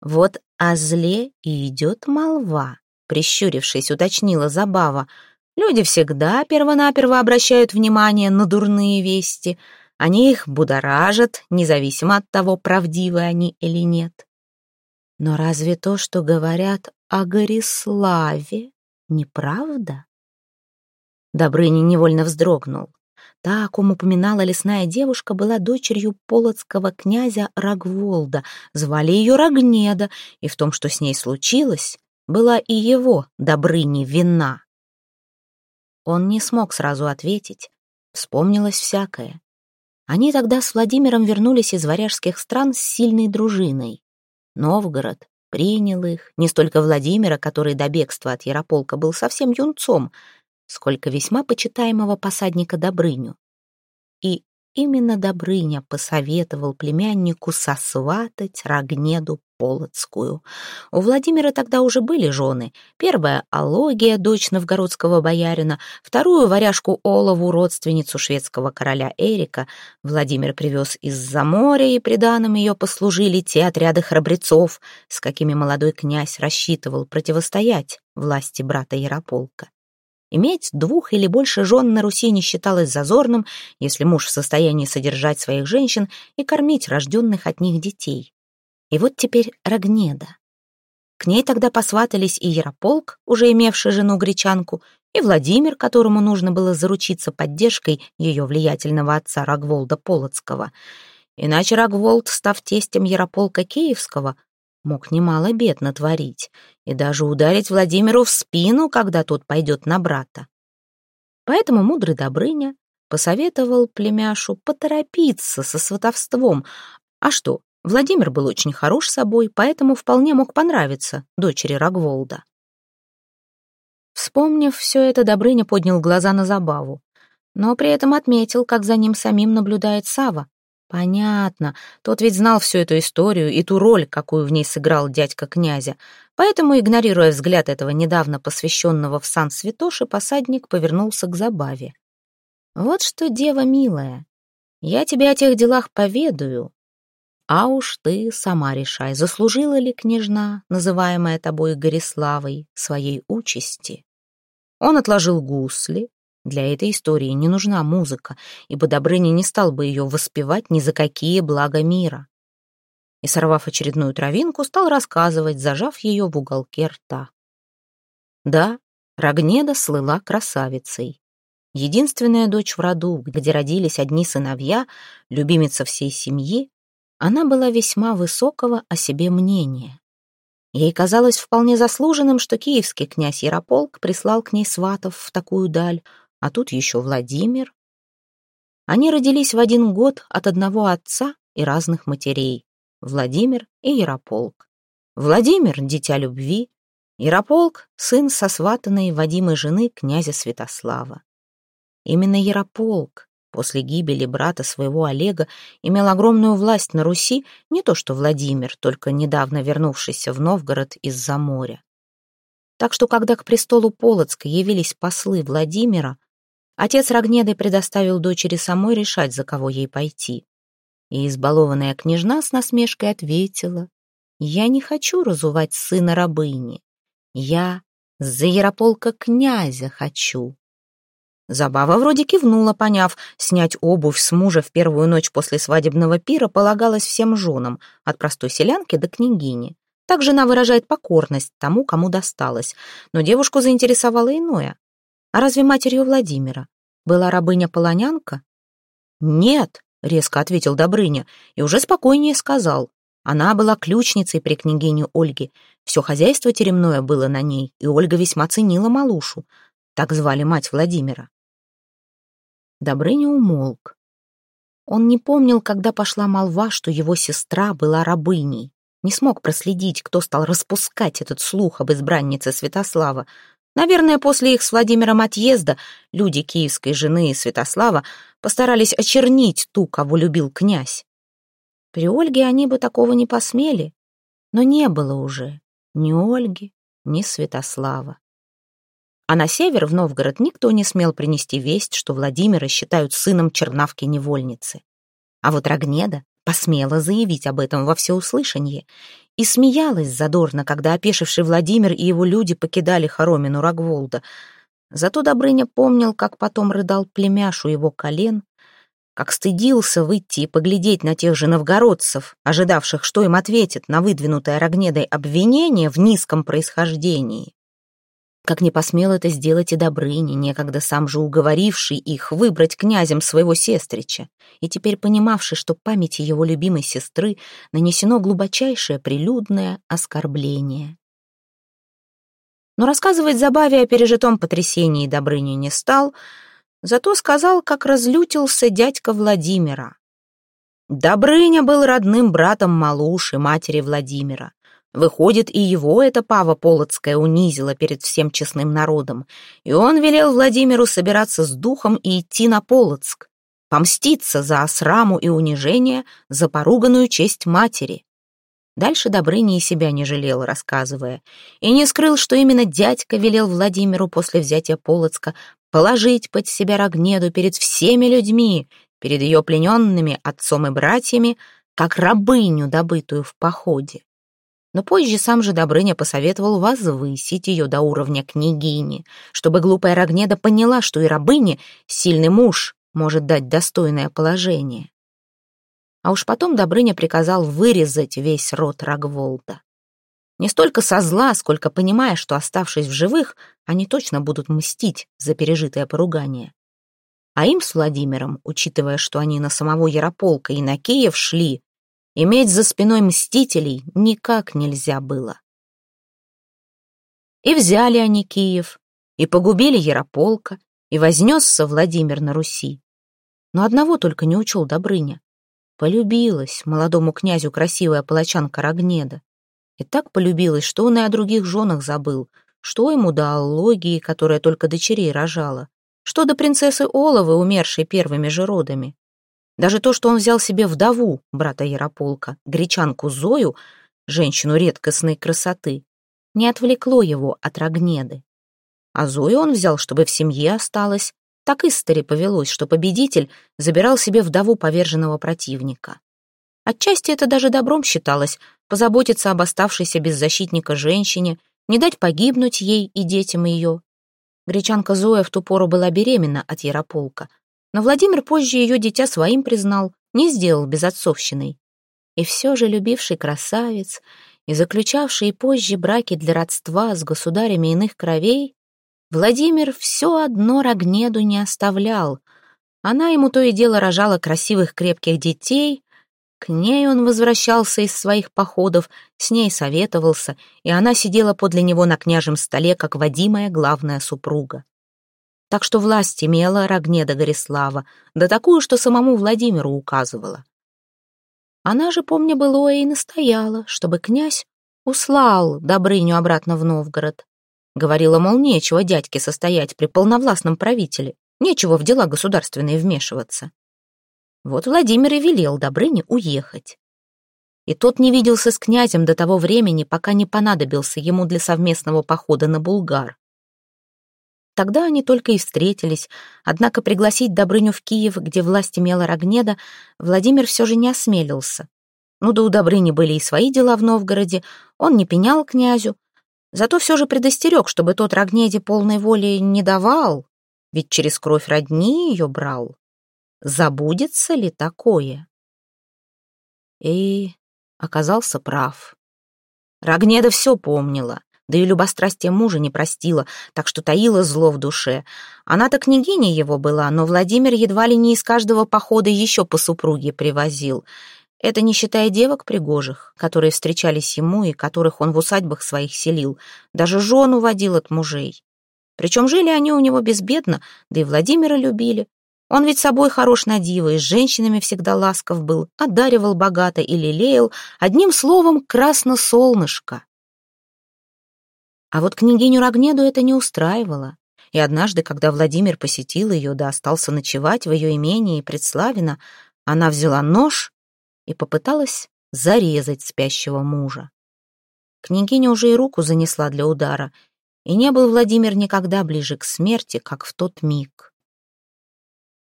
Вот о зле и идет молва, прищурившись, уточнила Забава. Люди всегда первонаперво обращают внимание на дурные вести. Они их будоражат, независимо от того, правдивы они или нет. Но разве то, что говорят о Гориславе, неправда? Добрыня невольно вздрогнул. Та, о ком упоминала лесная девушка, была дочерью полоцкого князя Рогволда. Звали ее Рогнеда, и в том, что с ней случилось, была и его, Добрыни, вина. Он не смог сразу ответить. Вспомнилось всякое. Они тогда с Владимиром вернулись из варяжских стран с сильной дружиной. Новгород принял их, не столько Владимира, который до бегства от Ярополка был совсем юнцом, сколько весьма почитаемого посадника Добрыню. И именно Добрыня посоветовал племяннику сосватать Рогнеду Полоцкую. У Владимира тогда уже были жены. Первая — Алогия, дочь новгородского боярина, вторую — варяжку Олову, родственницу шведского короля Эрика. Владимир привез из-за моря, и приданым ее послужили те отряды храбрецов, с какими молодой князь рассчитывал противостоять власти брата Ярополка. Иметь двух или больше жен на Руси не считалось зазорным, если муж в состоянии содержать своих женщин и кормить рожденных от них детей. И вот теперь Рогнеда. К ней тогда посватались и Ярополк, уже имевший жену-гречанку, и Владимир, которому нужно было заручиться поддержкой ее влиятельного отца Рогволда Полоцкого. Иначе Рогволд, став тестем Ярополка Киевского, мог немало бед натворить и даже ударить Владимиру в спину, когда тот пойдет на брата. Поэтому мудрый Добрыня посоветовал племяшу поторопиться со сватовством. А что, Владимир был очень хорош собой, поэтому вполне мог понравиться дочери Рогволда. Вспомнив все это, Добрыня поднял глаза на забаву, но при этом отметил, как за ним самим наблюдает Сава, Понятно. Тот ведь знал всю эту историю и ту роль, какую в ней сыграл дядька князя. Поэтому, игнорируя взгляд этого недавно посвященного в сан святоши, посадник повернулся к забаве. «Вот что, дева милая, я тебе о тех делах поведаю, а уж ты сама решай, заслужила ли княжна, называемая тобой Гориславой, своей участи». Он отложил гусли, для этой истории не нужна музыка, ибо Добрыня не стал бы ее воспевать ни за какие блага мира. И, сорвав очередную травинку, стал рассказывать, зажав ее в уголке рта. Да, Рогнеда слыла красавицей. Единственная дочь в роду, где родились одни сыновья, любимица всей семьи, она была весьма высокого о себе мнения. Ей казалось вполне заслуженным, что киевский князь Ярополк прислал к ней сватов в такую даль, а тут еще Владимир. Они родились в один год от одного отца и разных матерей, Владимир и Ярополк. Владимир — дитя любви, Ярополк — сын сосватанной Вадимой жены князя Святослава. Именно Ярополк после гибели брата своего Олега имел огромную власть на Руси, не то что Владимир, только недавно вернувшийся в Новгород из-за моря. Так что, когда к престолу Полоцка явились послы Владимира, отец Рогнеды предоставил дочери самой решать, за кого ей пойти. И избалованная княжна с насмешкой ответила, «Я не хочу разувать сына рабыни. Я за Ярополка князя хочу». Забава вроде кивнула, поняв, снять обувь с мужа в первую ночь после свадебного пира полагалось всем женам, от простой селянки до княгини. Так жена выражает покорность тому, кому досталось. Но девушку заинтересовало иное. А разве матерью Владимира была рабыня-полонянка? «Нет», — резко ответил Добрыня, и уже спокойнее сказал. Она была ключницей при княгине Ольге. Все хозяйство теремное было на ней, и Ольга весьма ценила малушу. Так звали мать Владимира. Добрыня умолк. Он не помнил, когда пошла молва, что его сестра была рабыней. Не смог проследить, кто стал распускать этот слух об избраннице Святослава. Наверное, после их с Владимиром отъезда люди киевской жены Святослава постарались очернить ту, кого любил князь. При Ольге они бы такого не посмели, но не было уже ни Ольги, ни Святослава. А на север, в Новгород, никто не смел принести весть, что Владимира считают сыном чернавки-невольницы. А вот Рогнеда посмела заявить об этом во всеуслышание и смеялась задорно, когда опешивший Владимир и его люди покидали хоромину Рогволда. Зато Добрыня помнил, как потом рыдал племяш у его колен, как стыдился выйти и поглядеть на тех же новгородцев, ожидавших, что им ответит на выдвинутое Рогнедой обвинение в низком происхождении как не посмел это сделать и Добрыня, некогда сам же уговоривший их выбрать князем своего сестрича, и теперь понимавший, что памяти его любимой сестры нанесено глубочайшее прилюдное оскорбление. Но рассказывать Забаве о пережитом потрясении Добрыня не стал, зато сказал, как разлютился дядька Владимира. Добрыня был родным братом Малуши, матери Владимира. Выходит, и его эта пава Полоцкая унизила перед всем честным народом, и он велел Владимиру собираться с духом и идти на Полоцк, помститься за осраму и унижение, за поруганную честь матери. Дальше Добрыня и себя не жалел, рассказывая, и не скрыл, что именно дядька велел Владимиру после взятия Полоцка положить под себя Рогнеду перед всеми людьми, перед ее плененными отцом и братьями, как рабыню, добытую в походе но позже сам же Добрыня посоветовал возвысить ее до уровня княгини, чтобы глупая Рогнеда поняла, что и рабыне сильный муж может дать достойное положение. А уж потом Добрыня приказал вырезать весь род Рогволда. Не столько со зла, сколько понимая, что, оставшись в живых, они точно будут мстить за пережитое поругание. А им с Владимиром, учитывая, что они на самого Ярополка и на Киев шли, Иметь за спиной мстителей никак нельзя было. И взяли они Киев, и погубили Ярополка, и вознесся Владимир на Руси. Но одного только не учел Добрыня. Полюбилась молодому князю красивая палачанка Рогнеда. И так полюбилась, что он и о других женах забыл, что ему до Аллогии, которая только дочерей рожала, что до принцессы Оловы, умершей первыми же родами. Даже то, что он взял себе вдову, брата Ярополка, гречанку Зою, женщину редкостной красоты, не отвлекло его от Рогнеды. А Зою он взял, чтобы в семье осталась. Так истори повелось, что победитель забирал себе вдову поверженного противника. Отчасти это даже добром считалось, позаботиться об оставшейся без защитника женщине, не дать погибнуть ей и детям ее. Гречанка Зоя в ту пору была беременна от Ярополка, но Владимир позже ее дитя своим признал, не сделал безотцовщиной. И все же любивший красавец и заключавший позже браки для родства с государями иных кровей, Владимир все одно Рогнеду не оставлял. Она ему то и дело рожала красивых крепких детей, к ней он возвращался из своих походов, с ней советовался, и она сидела подле него на княжем столе, как водимая главная супруга так что власть имела Рогнеда Горислава, да такую, что самому Владимиру указывала. Она же, помня былое, и настояла, чтобы князь услал Добрыню обратно в Новгород. Говорила, мол, нечего дядьке состоять при полновластном правителе, нечего в дела государственные вмешиваться. Вот Владимир и велел Добрыне уехать. И тот не виделся с князем до того времени, пока не понадобился ему для совместного похода на Булгар. Тогда они только и встретились, однако пригласить Добрыню в Киев, где власть имела Рогнеда, Владимир все же не осмелился. Ну да у Добрыни были и свои дела в Новгороде, он не пенял князю, зато все же предостерег, чтобы тот Рогнеде полной воли не давал, ведь через кровь родни ее брал. Забудется ли такое? И оказался прав. Рогнеда все помнила да и любострастие мужа не простила, так что таила зло в душе. Она-то княгиня его была, но Владимир едва ли не из каждого похода еще по супруге привозил. Это не считая девок пригожих, которые встречались ему и которых он в усадьбах своих селил. Даже жену водил от мужей. Причем жили они у него безбедно, да и Владимира любили. Он ведь собой хорош на диво и с женщинами всегда ласков был, одаривал богато и лелеял, одним словом, красно солнышко. А вот княгиню Рогнеду это не устраивало. И однажды, когда Владимир посетил ее да остался ночевать в ее имении Предславина, она взяла нож и попыталась зарезать спящего мужа. Княгиня уже и руку занесла для удара, и не был Владимир никогда ближе к смерти, как в тот миг.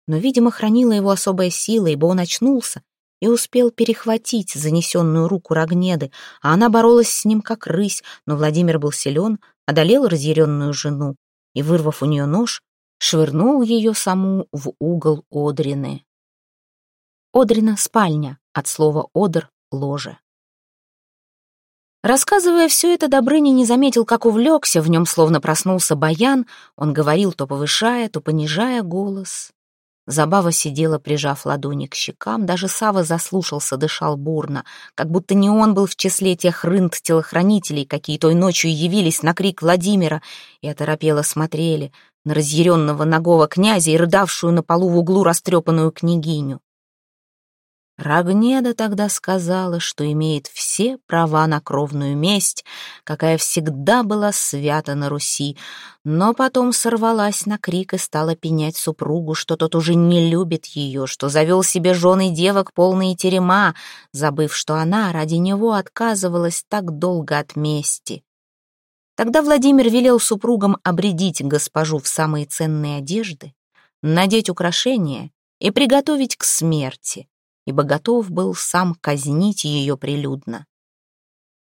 Но, видимо, хранила его особая сила, ибо он очнулся и успел перехватить занесенную руку Рогнеды, а она боролась с ним как рысь, но Владимир был силен, одолел разъяренную жену и, вырвав у нее нож, швырнул ее саму в угол Одрины. Одрина — спальня, от слова «одр» — ложе. Рассказывая все это, Добрыня не заметил, как увлекся, в нем словно проснулся баян, он говорил то повышая, то понижая голос. Забава сидела, прижав ладони к щекам, даже Сава заслушался, дышал бурно, как будто не он был в числе тех рынд-телохранителей, какие той ночью явились на крик Владимира. И оторопело смотрели на разъяренного ногого князя и рыдавшую на полу в углу растрепанную княгиню. Рагнеда тогда сказала, что имеет все права на кровную месть, какая всегда была свята на Руси, но потом сорвалась на крик и стала пенять супругу, что тот уже не любит ее, что завел себе жены девок полные терема, забыв, что она ради него отказывалась так долго от мести. Тогда Владимир велел супругам обредить госпожу в самые ценные одежды, надеть украшения и приготовить к смерти ибо готов был сам казнить ее прилюдно.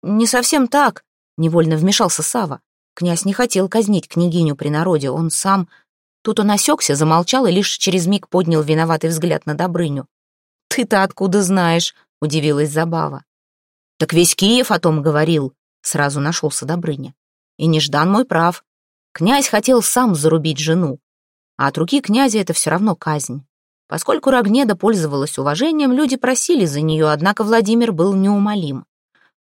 «Не совсем так», — невольно вмешался Сава. Князь не хотел казнить княгиню при народе, он сам... Тут он осекся, замолчал и лишь через миг поднял виноватый взгляд на Добрыню. «Ты-то откуда знаешь?» — удивилась Забава. «Так весь Киев о том говорил», — сразу нашелся Добрыня. «И Неждан мой прав. Князь хотел сам зарубить жену, а от руки князя это все равно казнь. Поскольку Рогнеда пользовалась уважением, люди просили за нее, однако Владимир был неумолим.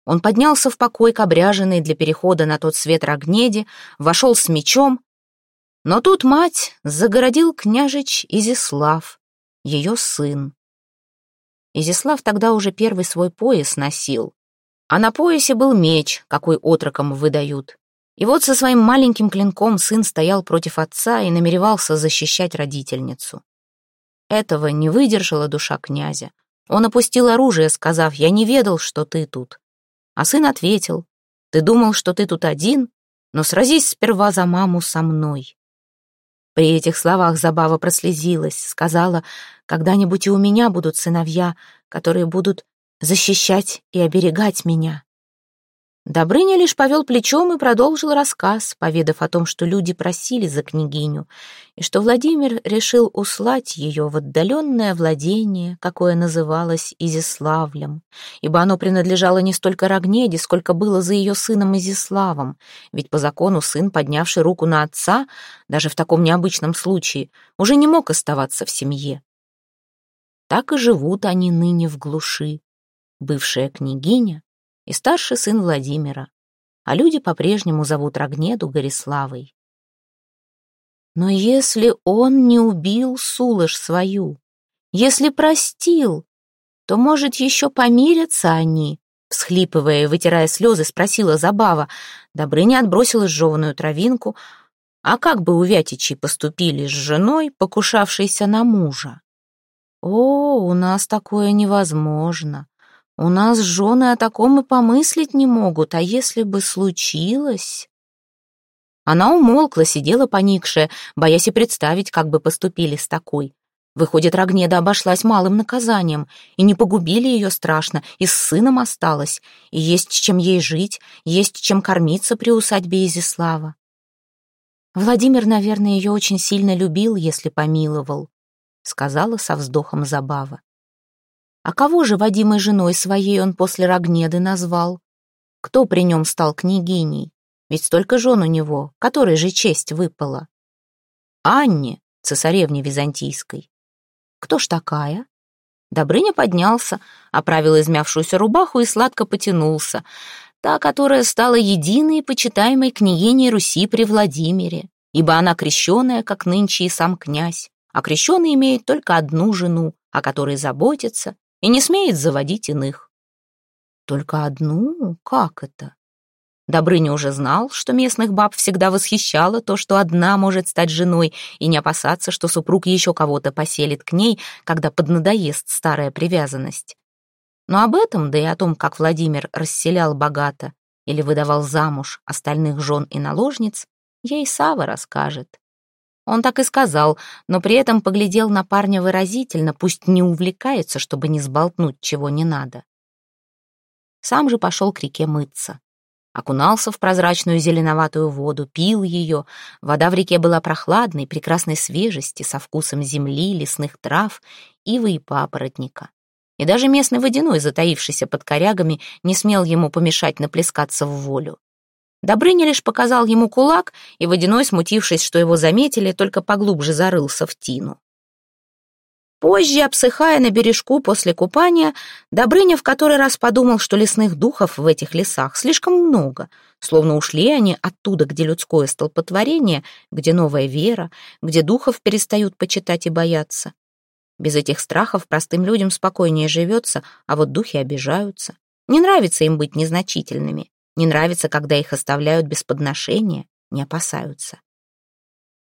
Он поднялся в покой к обряженной для перехода на тот свет Рогнеде, вошел с мечом, но тут мать загородил княжич Изислав, ее сын. Изислав тогда уже первый свой пояс носил, а на поясе был меч, какой отрокам выдают. И вот со своим маленьким клинком сын стоял против отца и намеревался защищать родительницу. Этого не выдержала душа князя. Он опустил оружие, сказав, «Я не ведал, что ты тут». А сын ответил, «Ты думал, что ты тут один, но сразись сперва за маму со мной». При этих словах Забава прослезилась, сказала, «Когда-нибудь и у меня будут сыновья, которые будут защищать и оберегать меня». Добрыня лишь повел плечом и продолжил рассказ, поведав о том, что люди просили за княгиню, и что Владимир решил услать ее в отдаленное владение, какое называлось Изиславлем, ибо оно принадлежало не столько Рогнеде, сколько было за ее сыном Изиславом, ведь по закону сын, поднявший руку на отца, даже в таком необычном случае, уже не мог оставаться в семье. Так и живут они ныне в глуши. Бывшая княгиня и старший сын Владимира, а люди по-прежнему зовут Рогнеду Гориславой. Но если он не убил Сулыш свою, если простил, то, может, еще помирятся они, Всхлипывая и вытирая слезы, спросила Забава. Добрыня отбросила сжеванную травинку. А как бы у Вятичей поступили с женой, покушавшейся на мужа? О, у нас такое невозможно. У нас жены о таком и помыслить не могут, а если бы случилось... Она умолкла, сидела поникшая, боясь и представить, как бы поступили с такой. Выходит, Рогнеда обошлась малым наказанием, и не погубили ее страшно, и с сыном осталась, и есть чем ей жить, есть чем кормиться при усадьбе Изислава. Владимир, наверное, ее очень сильно любил, если помиловал, сказала со вздохом Забава. А кого же Вадимой женой своей он после Рогнеды назвал? Кто при нем стал княгиней? Ведь столько жен у него, которой же честь выпала. Анне, цесаревне византийской. Кто ж такая? Добрыня поднялся, оправил измявшуюся рубаху и сладко потянулся. Та, которая стала единой почитаемой княгиней Руси при Владимире, ибо она крещеная, как нынче и сам князь, а крещеный имеет только одну жену, о которой заботится и не смеет заводить иных. Только одну? Как это? Добрыня уже знал, что местных баб всегда восхищало то, что одна может стать женой, и не опасаться, что супруг еще кого-то поселит к ней, когда поднадоест старая привязанность. Но об этом, да и о том, как Владимир расселял богато или выдавал замуж остальных жен и наложниц, ей Сава расскажет. Он так и сказал, но при этом поглядел на парня выразительно, пусть не увлекается, чтобы не сболтнуть, чего не надо. Сам же пошел к реке мыться окунался в прозрачную зеленоватую воду, пил ее. Вода в реке была прохладной, прекрасной свежести, со вкусом земли, лесных трав, ивы и папоротника. И даже местный водяной, затаившийся под корягами, не смел ему помешать наплескаться в волю. Добрыня лишь показал ему кулак, и водяной, смутившись, что его заметили, только поглубже зарылся в тину. Позже, обсыхая на бережку после купания, Добрыня в который раз подумал, что лесных духов в этих лесах слишком много, словно ушли они оттуда, где людское столпотворение, где новая вера, где духов перестают почитать и бояться. Без этих страхов простым людям спокойнее живется, а вот духи обижаются. Не нравится им быть незначительными, не нравится, когда их оставляют без подношения, не опасаются.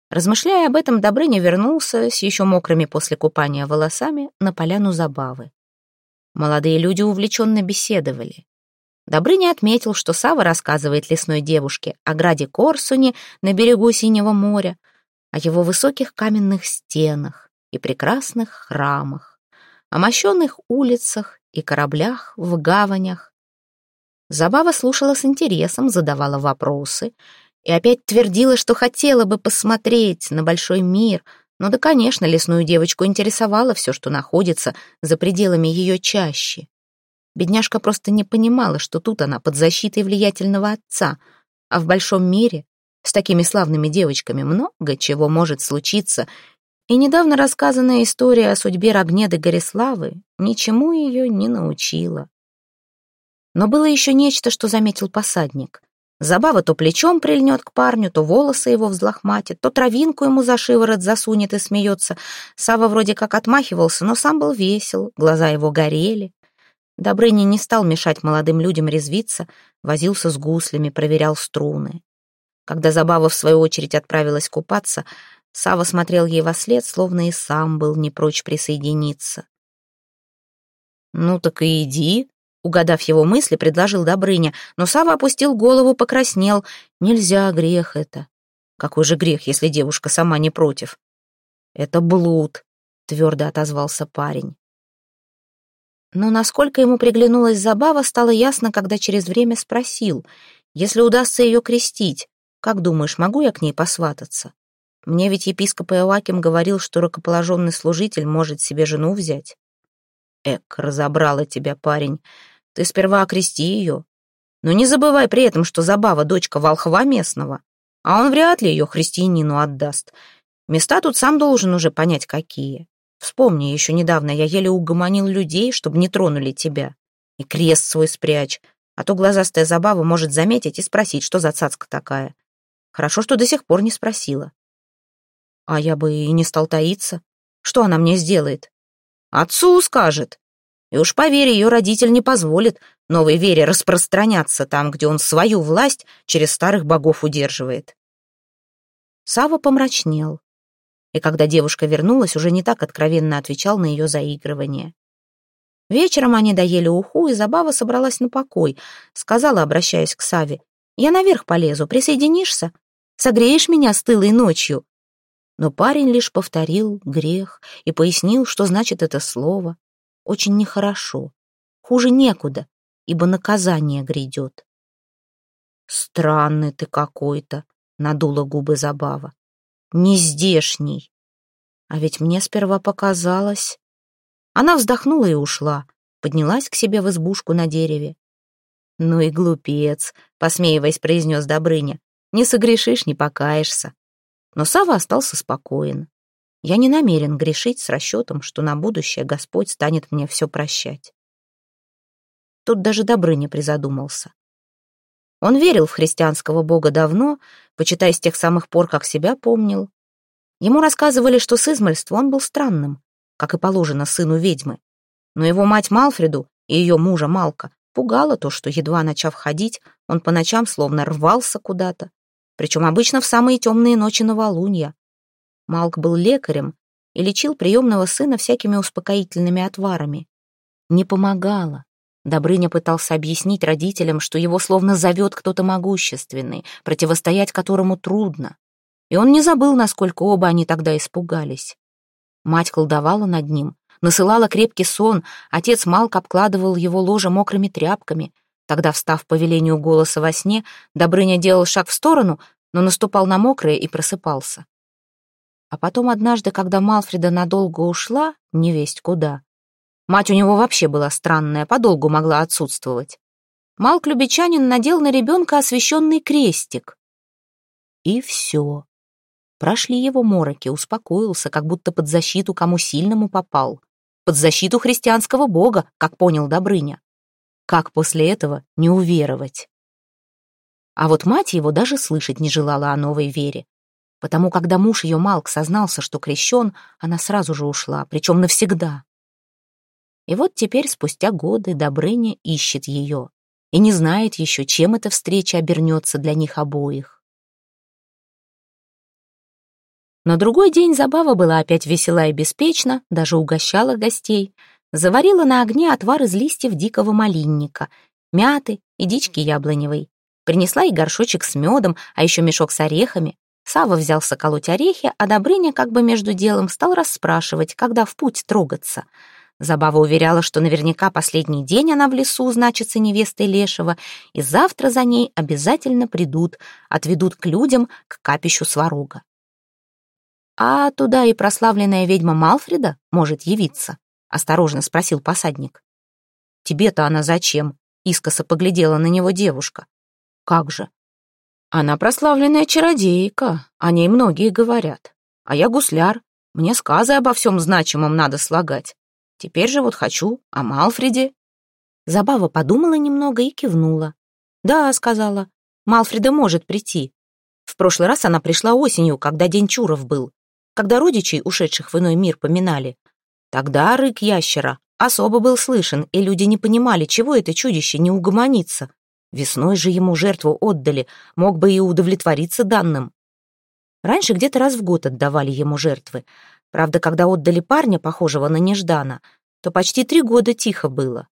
Размышляя об этом, Добрыня вернулся с еще мокрыми после купания волосами на поляну забавы. Молодые люди увлеченно беседовали. Добрыня отметил, что Сава рассказывает лесной девушке о граде Корсуне на берегу Синего моря, о его высоких каменных стенах и прекрасных храмах, о мощенных улицах и кораблях в гаванях. Забава слушала с интересом, задавала вопросы — и опять твердила, что хотела бы посмотреть на большой мир, но да, конечно, лесную девочку интересовало все, что находится за пределами ее чащи. Бедняжка просто не понимала, что тут она под защитой влиятельного отца, а в большом мире с такими славными девочками много чего может случиться, и недавно рассказанная история о судьбе Рогнеды Гориславы ничему ее не научила. Но было еще нечто, что заметил посадник. Забава то плечом прильнет к парню, то волосы его взлохматит, то травинку ему за шиворот засунет и смеется. Сава вроде как отмахивался, но сам был весел, глаза его горели. Добрыня не стал мешать молодым людям резвиться, возился с гуслями, проверял струны. Когда Забава, в свою очередь, отправилась купаться, Сава смотрел ей во след, словно и сам был не прочь присоединиться. «Ну так и иди», Угадав его мысли, предложил Добрыня, но Сава опустил голову, покраснел. Нельзя, грех это. Какой же грех, если девушка сама не против? Это блуд, твердо отозвался парень. Но насколько ему приглянулась забава, стало ясно, когда через время спросил. Если удастся ее крестить, как думаешь, могу я к ней посвататься? Мне ведь епископ Иоаким говорил, что рукоположенный служитель может себе жену взять. Эк, разобрала тебя, парень. Ты сперва окрести ее. Но не забывай при этом, что Забава — дочка волхва местного, а он вряд ли ее христианину отдаст. Места тут сам должен уже понять, какие. Вспомни, еще недавно я еле угомонил людей, чтобы не тронули тебя. И крест свой спрячь, а то глазастая Забава может заметить и спросить, что за цацка такая. Хорошо, что до сих пор не спросила. А я бы и не стал таиться. Что она мне сделает? Отцу скажет. И уж поверь, ее родитель не позволит новой вере распространяться там, где он свою власть через старых богов удерживает. Сава помрачнел. И когда девушка вернулась, уже не так откровенно отвечал на ее заигрывание. Вечером они доели уху, и Забава собралась на покой. Сказала, обращаясь к Саве, «Я наверх полезу, присоединишься? Согреешь меня стылой ночью?» Но парень лишь повторил грех и пояснил, что значит это слово. Очень нехорошо. Хуже некуда, ибо наказание грядет. «Странный ты какой-то», — надула губы Забава. «Нездешний». А ведь мне сперва показалось... Она вздохнула и ушла, поднялась к себе в избушку на дереве. «Ну и глупец», — посмеиваясь, произнес Добрыня. «Не согрешишь, не покаешься». Но Сава остался спокоен. Я не намерен грешить с расчетом, что на будущее Господь станет мне все прощать. Тут даже Добрыня призадумался. Он верил в христианского бога давно, почитай с тех самых пор, как себя помнил. Ему рассказывали, что с измальства он был странным, как и положено сыну ведьмы. Но его мать Малфреду и ее мужа Малка пугало то, что, едва начав ходить, он по ночам словно рвался куда-то, причем обычно в самые темные ночи новолуния. Малк был лекарем и лечил приемного сына всякими успокоительными отварами. Не помогало. Добрыня пытался объяснить родителям, что его словно зовет кто-то могущественный, противостоять которому трудно. И он не забыл, насколько оба они тогда испугались. Мать колдовала над ним, насылала крепкий сон, отец Малк обкладывал его ложе мокрыми тряпками. Тогда, встав по велению голоса во сне, Добрыня делал шаг в сторону, но наступал на мокрое и просыпался. А потом однажды, когда Малфреда надолго ушла, невесть куда, мать у него вообще была странная, подолгу могла отсутствовать, Малк-любичанин надел на ребенка освященный крестик. И все. Прошли его мороки, успокоился, как будто под защиту кому сильному попал. Под защиту христианского бога, как понял Добрыня. Как после этого не уверовать? А вот мать его даже слышать не желала о новой вере. Потому когда муж ее Малк сознался, что крещен, она сразу же ушла, причем навсегда. И вот теперь, спустя годы, Добрыня ищет ее и не знает еще, чем эта встреча обернется для них обоих. На другой день забава была опять весела и беспечна, даже угощала гостей. Заварила на огне отвар из листьев дикого малинника, мяты и дички яблоневой. Принесла и горшочек с медом, а еще мешок с орехами. Сава взялся колоть орехи, а Добрыня как бы между делом стал расспрашивать, когда в путь трогаться. Забава уверяла, что наверняка последний день она в лесу значится невестой Лешего, и завтра за ней обязательно придут, отведут к людям, к капищу Сварога. «А туда и прославленная ведьма Малфреда может явиться?» — осторожно спросил посадник. «Тебе-то она зачем?» — искоса поглядела на него девушка. «Как же?» «Она прославленная чародейка, о ней многие говорят. А я гусляр, мне сказы обо всем значимом надо слагать. Теперь же вот хочу о Малфреде». Забава подумала немного и кивнула. «Да», — сказала, — «Малфреда может прийти. В прошлый раз она пришла осенью, когда День Чуров был когда родичей, ушедших в иной мир, поминали. Тогда рык ящера особо был слышен, и люди не понимали, чего это чудище не угомонится. Весной же ему жертву отдали, мог бы и удовлетвориться данным. Раньше где-то раз в год отдавали ему жертвы. Правда, когда отдали парня, похожего на Неждана, то почти три года тихо было.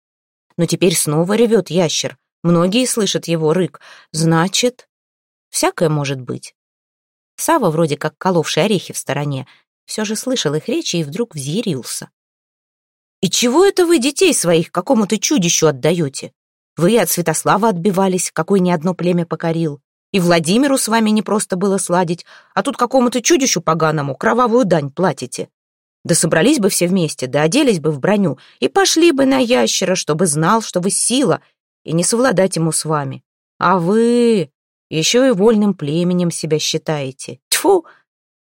Но теперь снова ревет ящер. Многие слышат его рык. Значит, всякое может быть. Сава, вроде как коловший орехи в стороне, все же слышал их речи и вдруг взъярился. «И чего это вы детей своих какому-то чудищу отдаете? Вы от Святослава отбивались, какой ни одно племя покорил. И Владимиру с вами не просто было сладить, а тут какому-то чудищу поганому кровавую дань платите. Да собрались бы все вместе, да оделись бы в броню и пошли бы на ящера, чтобы знал, что вы сила, и не совладать ему с вами. А вы... Еще и вольным племенем себя считаете. Тьфу!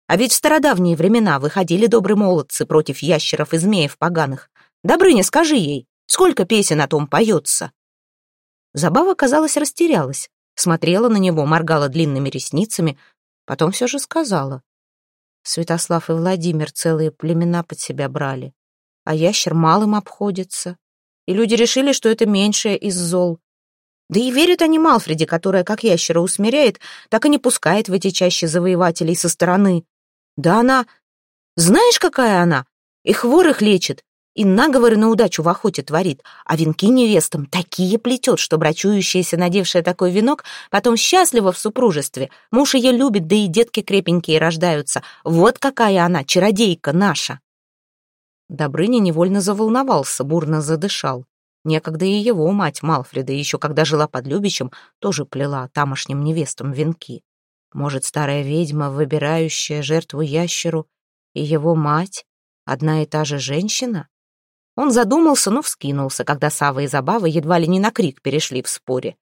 А ведь в стародавние времена выходили добрые молодцы против ящеров и змеев поганых. Добрыня, скажи ей, сколько песен о том поется?» Забава, казалось, растерялась, смотрела на него, моргала длинными ресницами, потом все же сказала. Святослав и Владимир целые племена под себя брали, а ящер малым обходится. и люди решили, что это меньшее из зол. Да и верят они Малфреди, которая как ящера усмиряет, так и не пускает в эти чащи завоевателей со стороны. Да она... Знаешь, какая она? И хворых лечит, и наговоры на удачу в охоте творит, а венки невестам такие плетет, что брачующаяся, надевшая такой венок, потом счастлива в супружестве. Муж ее любит, да и детки крепенькие рождаются. Вот какая она, чародейка наша. Добрыня невольно заволновался, бурно задышал. Некогда и его мать Малфреда, еще когда жила под Любичем, тоже плела тамошним невестам венки. Может, старая ведьма, выбирающая жертву ящеру, и его мать — одна и та же женщина? Он задумался, но вскинулся, когда Сава и Забава едва ли не на крик перешли в споре.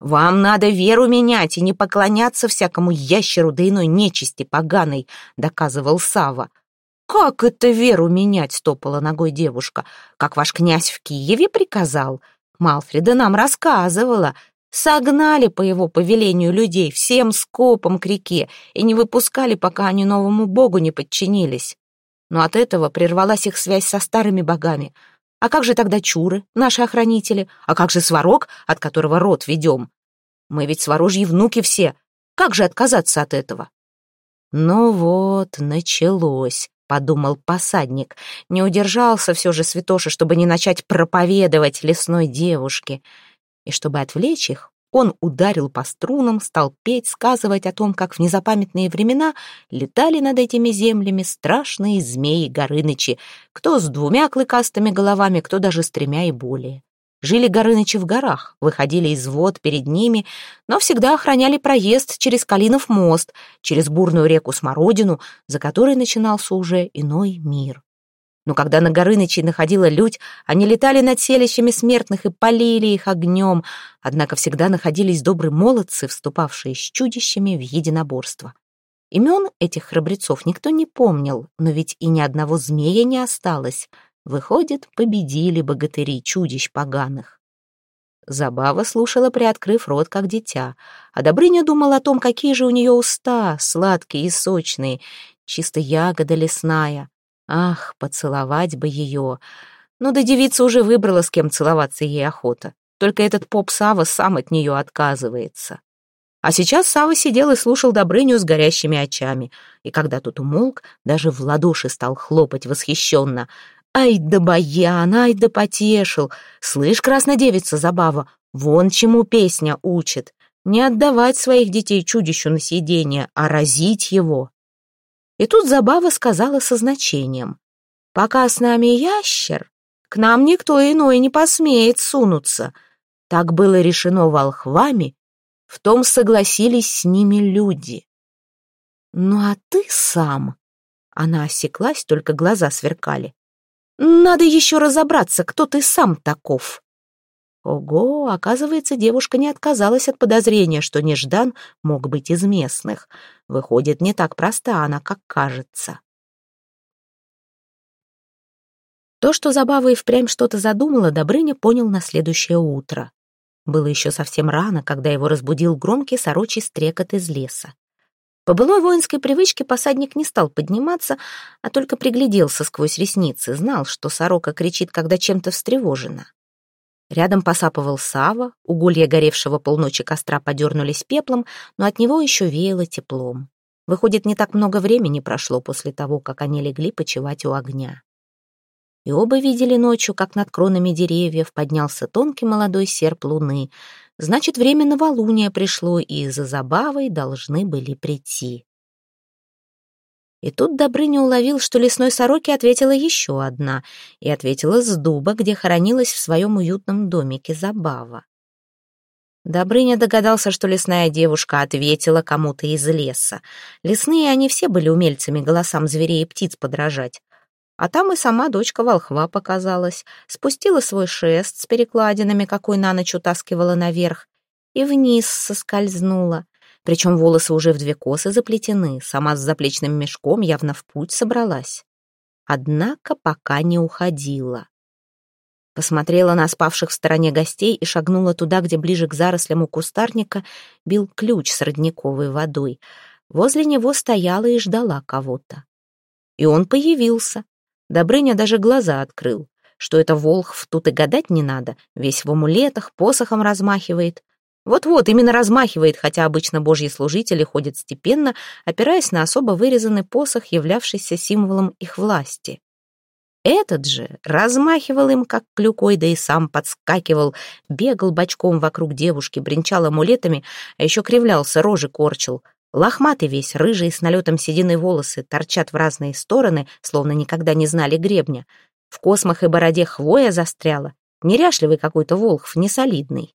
«Вам надо веру менять и не поклоняться всякому ящеру да иной нечисти поганой», — доказывал Сава. «Как это веру менять?» — стопала ногой девушка. «Как ваш князь в Киеве приказал?» Малфреда нам рассказывала. Согнали по его повелению людей всем скопом к реке и не выпускали, пока они новому богу не подчинились. Но от этого прервалась их связь со старыми богами. А как же тогда чуры, наши охранители? А как же сварог, от которого род ведем? Мы ведь сварожьи внуки все. Как же отказаться от этого? Ну вот, началось подумал посадник. Не удержался все же святоша, чтобы не начать проповедовать лесной девушке. И чтобы отвлечь их, он ударил по струнам, стал петь, сказывать о том, как в незапамятные времена летали над этими землями страшные змеи Горынычи, кто с двумя клыкастыми головами, кто даже с тремя и более. Жили Горынычи в горах, выходили из вод перед ними, но всегда охраняли проезд через Калинов мост, через бурную реку Смородину, за которой начинался уже иной мир. Но когда на Горынычей находила людь, они летали над селищами смертных и полили их огнем, однако всегда находились добрые молодцы, вступавшие с чудищами в единоборство. Имен этих храбрецов никто не помнил, но ведь и ни одного змея не осталось — Выходит, победили богатыри чудищ поганых. Забава слушала, приоткрыв рот, как дитя, а Добрыня думал о том, какие же у нее уста, сладкие и сочные, чисто ягода лесная. Ах, поцеловать бы ее! Ну да девица уже выбрала, с кем целоваться ей охота. Только этот поп Сава сам от нее отказывается. А сейчас Сава сидел и слушал Добрыню с горящими очами, и когда тут умолк, даже в ладоши стал хлопать восхищенно — Ай да баян, ай да потешил. Слышь, краснодевица забава, вон чему песня учит. Не отдавать своих детей чудищу на съедение, а разить его. И тут забава сказала со значением. Пока с нами ящер, к нам никто иной не посмеет сунуться. Так было решено волхвами, в том согласились с ними люди. Ну а ты сам... Она осеклась, только глаза сверкали. Надо еще разобраться, кто ты сам таков. Ого, оказывается, девушка не отказалась от подозрения, что Неждан мог быть из местных. Выходит, не так проста она, как кажется. То, что Забава и впрямь что-то задумала, Добрыня понял на следующее утро. Было еще совсем рано, когда его разбудил громкий сорочий стрекот из леса. По былой воинской привычке посадник не стал подниматься, а только пригляделся сквозь ресницы, знал, что сорока кричит, когда чем-то встревожена. Рядом посапывал Сава, уголья горевшего полночи костра подернулись пеплом, но от него еще веяло теплом. Выходит, не так много времени прошло после того, как они легли почевать у огня. И оба видели ночью, как над кронами деревьев поднялся тонкий молодой серп луны, Значит, время новолуния пришло, и за забавой должны были прийти. И тут Добрыня уловил, что лесной сороке ответила еще одна, и ответила с дуба, где хоронилась в своем уютном домике забава. Добрыня догадался, что лесная девушка ответила кому-то из леса. Лесные они все были умельцами голосам зверей и птиц подражать. А там и сама дочка волхва показалась, спустила свой шест с перекладинами, какой на ночь утаскивала наверх, и вниз соскользнула. Причем волосы уже в две косы заплетены, сама с заплечным мешком явно в путь собралась. Однако пока не уходила. Посмотрела на спавших в стороне гостей и шагнула туда, где ближе к зарослям у кустарника бил ключ с родниковой водой. Возле него стояла и ждала кого-то. И он появился, Добрыня даже глаза открыл. Что это Волхв, тут и гадать не надо. Весь в амулетах, посохом размахивает. Вот-вот, именно размахивает, хотя обычно божьи служители ходят степенно, опираясь на особо вырезанный посох, являвшийся символом их власти. Этот же размахивал им, как клюкой, да и сам подскакивал, бегал бочком вокруг девушки, бренчал амулетами, а еще кривлялся, рожи корчил. Лохматый весь, рыжий, с налетом седины волосы, торчат в разные стороны, словно никогда не знали гребня. В космах и бороде хвоя застряла. Неряшливый какой-то волхв, несолидный.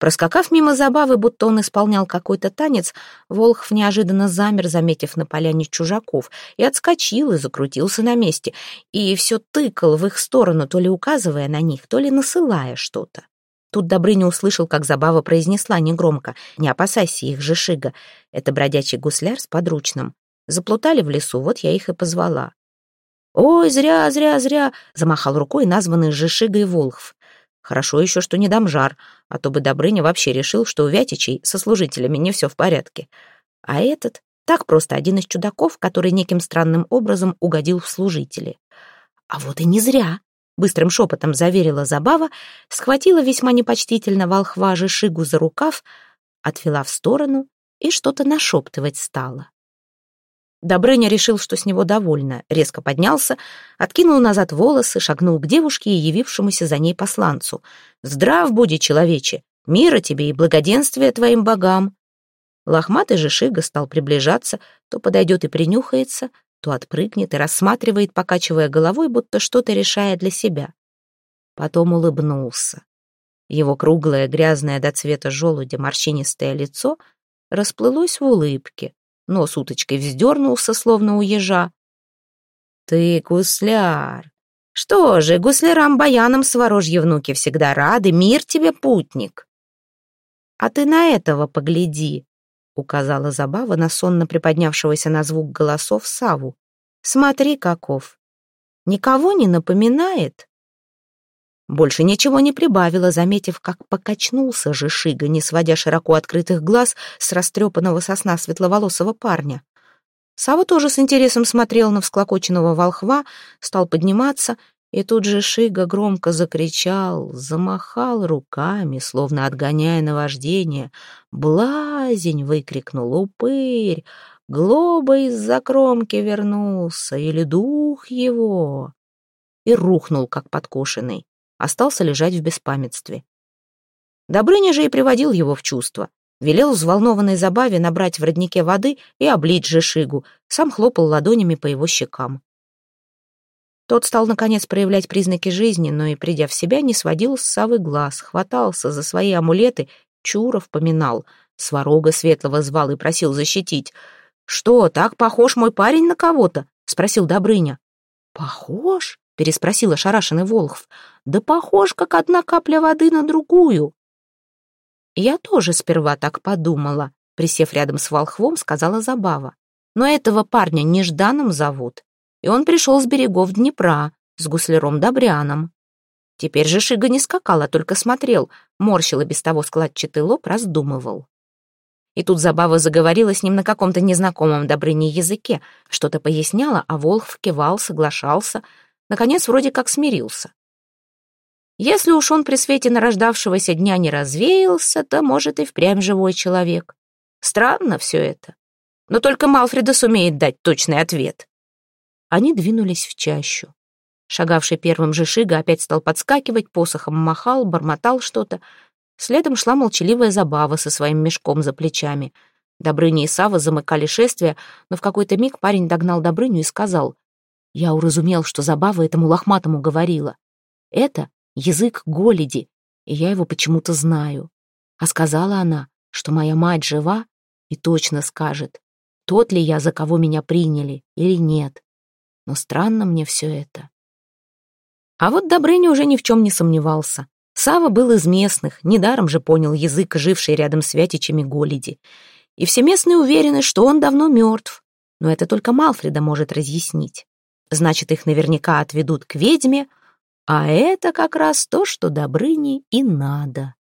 Проскакав мимо забавы, будто он исполнял какой-то танец, Волхв неожиданно замер, заметив на поляне чужаков, и отскочил и закрутился на месте, и все тыкал в их сторону, то ли указывая на них, то ли насылая что-то. Тут Добрыня услышал, как Забава произнесла негромко «Не опасайся их, Жишига, это бродячий гусляр с подручным. Заплутали в лесу, вот я их и позвала». «Ой, зря, зря, зря!» — замахал рукой названный Жишигой Волхв. Хорошо еще, что не дам жар, а то бы Добрыня вообще решил, что у Вятичей со служителями не все в порядке. А этот так просто один из чудаков, который неким странным образом угодил в служители. А вот и не зря. Быстрым шепотом заверила Забава, схватила весьма непочтительно волхва Жишигу за рукав, отвела в сторону и что-то нашептывать стала. Добрыня решил, что с него довольно, резко поднялся, откинул назад волосы, шагнул к девушке и явившемуся за ней посланцу. «Здрав буди, человече! Мира тебе и благоденствия твоим богам!» Лохматый же Шига стал приближаться, то подойдет и принюхается, то отпрыгнет и рассматривает, покачивая головой, будто что-то решая для себя. Потом улыбнулся. Его круглое, грязное до цвета желудя морщинистое лицо расплылось в улыбке нос уточкой вздернулся, словно у ежа. «Ты гусляр! Что же, гуслярам-баянам сворожьи внуки всегда рады, мир тебе, путник!» «А ты на этого погляди!» — указала Забава на сонно приподнявшегося на звук голосов Саву. «Смотри, каков! Никого не напоминает?» Больше ничего не прибавила, заметив, как покачнулся же Шига, не сводя широко открытых глаз с растрепанного сосна светловолосого парня. Сава тоже с интересом смотрел на всклокоченного волхва, стал подниматься, и тут же Шига громко закричал, замахал руками, словно отгоняя наваждение. «Блазень!» — выкрикнул упырь. «Глоба из-за кромки вернулся, или дух его!» И рухнул, как подкошенный остался лежать в беспамятстве. Добрыня же и приводил его в чувство. Велел взволнованной забаве набрать в роднике воды и облить Жишигу, сам хлопал ладонями по его щекам. Тот стал, наконец, проявлять признаки жизни, но и, придя в себя, не сводил с Савы глаз, хватался за свои амулеты, Чуров поминал, Сварога Светлого звал и просил защитить. «Что, так похож мой парень на кого-то?» — спросил Добрыня. «Похож?» Переспросила шарашенный Волхв. «Да похож, как одна капля воды на другую». «Я тоже сперва так подумала», — присев рядом с Волхвом, сказала Забава. «Но этого парня Нежданом зовут, и он пришел с берегов Днепра, с гусляром Добряном». Теперь же Шига не скакал, а только смотрел, морщил и без того складчатый лоб, раздумывал. И тут Забава заговорила с ним на каком-то незнакомом Добрыне языке, что-то поясняла, а Волхв кивал, соглашался — Наконец, вроде как смирился. Если уж он при свете нарождавшегося дня не развеялся, то, может, и впрямь живой человек. Странно все это. Но только Малфреда сумеет дать точный ответ. Они двинулись в чащу. Шагавший первым же Шига опять стал подскакивать, посохом махал, бормотал что-то. Следом шла молчаливая забава со своим мешком за плечами. Добрыня и Сава замыкали шествие, но в какой-то миг парень догнал Добрыню и сказал, я уразумел, что Забава этому лохматому говорила. Это язык Голеди, и я его почему-то знаю. А сказала она, что моя мать жива и точно скажет, тот ли я, за кого меня приняли, или нет. Но странно мне все это. А вот Добрыня уже ни в чем не сомневался. Сава был из местных, недаром же понял язык, живший рядом с Вятичами Голеди. И все местные уверены, что он давно мертв. Но это только Малфреда может разъяснить. Значит, их наверняка отведут к ведьме, а это как раз то, что Добрыне и надо.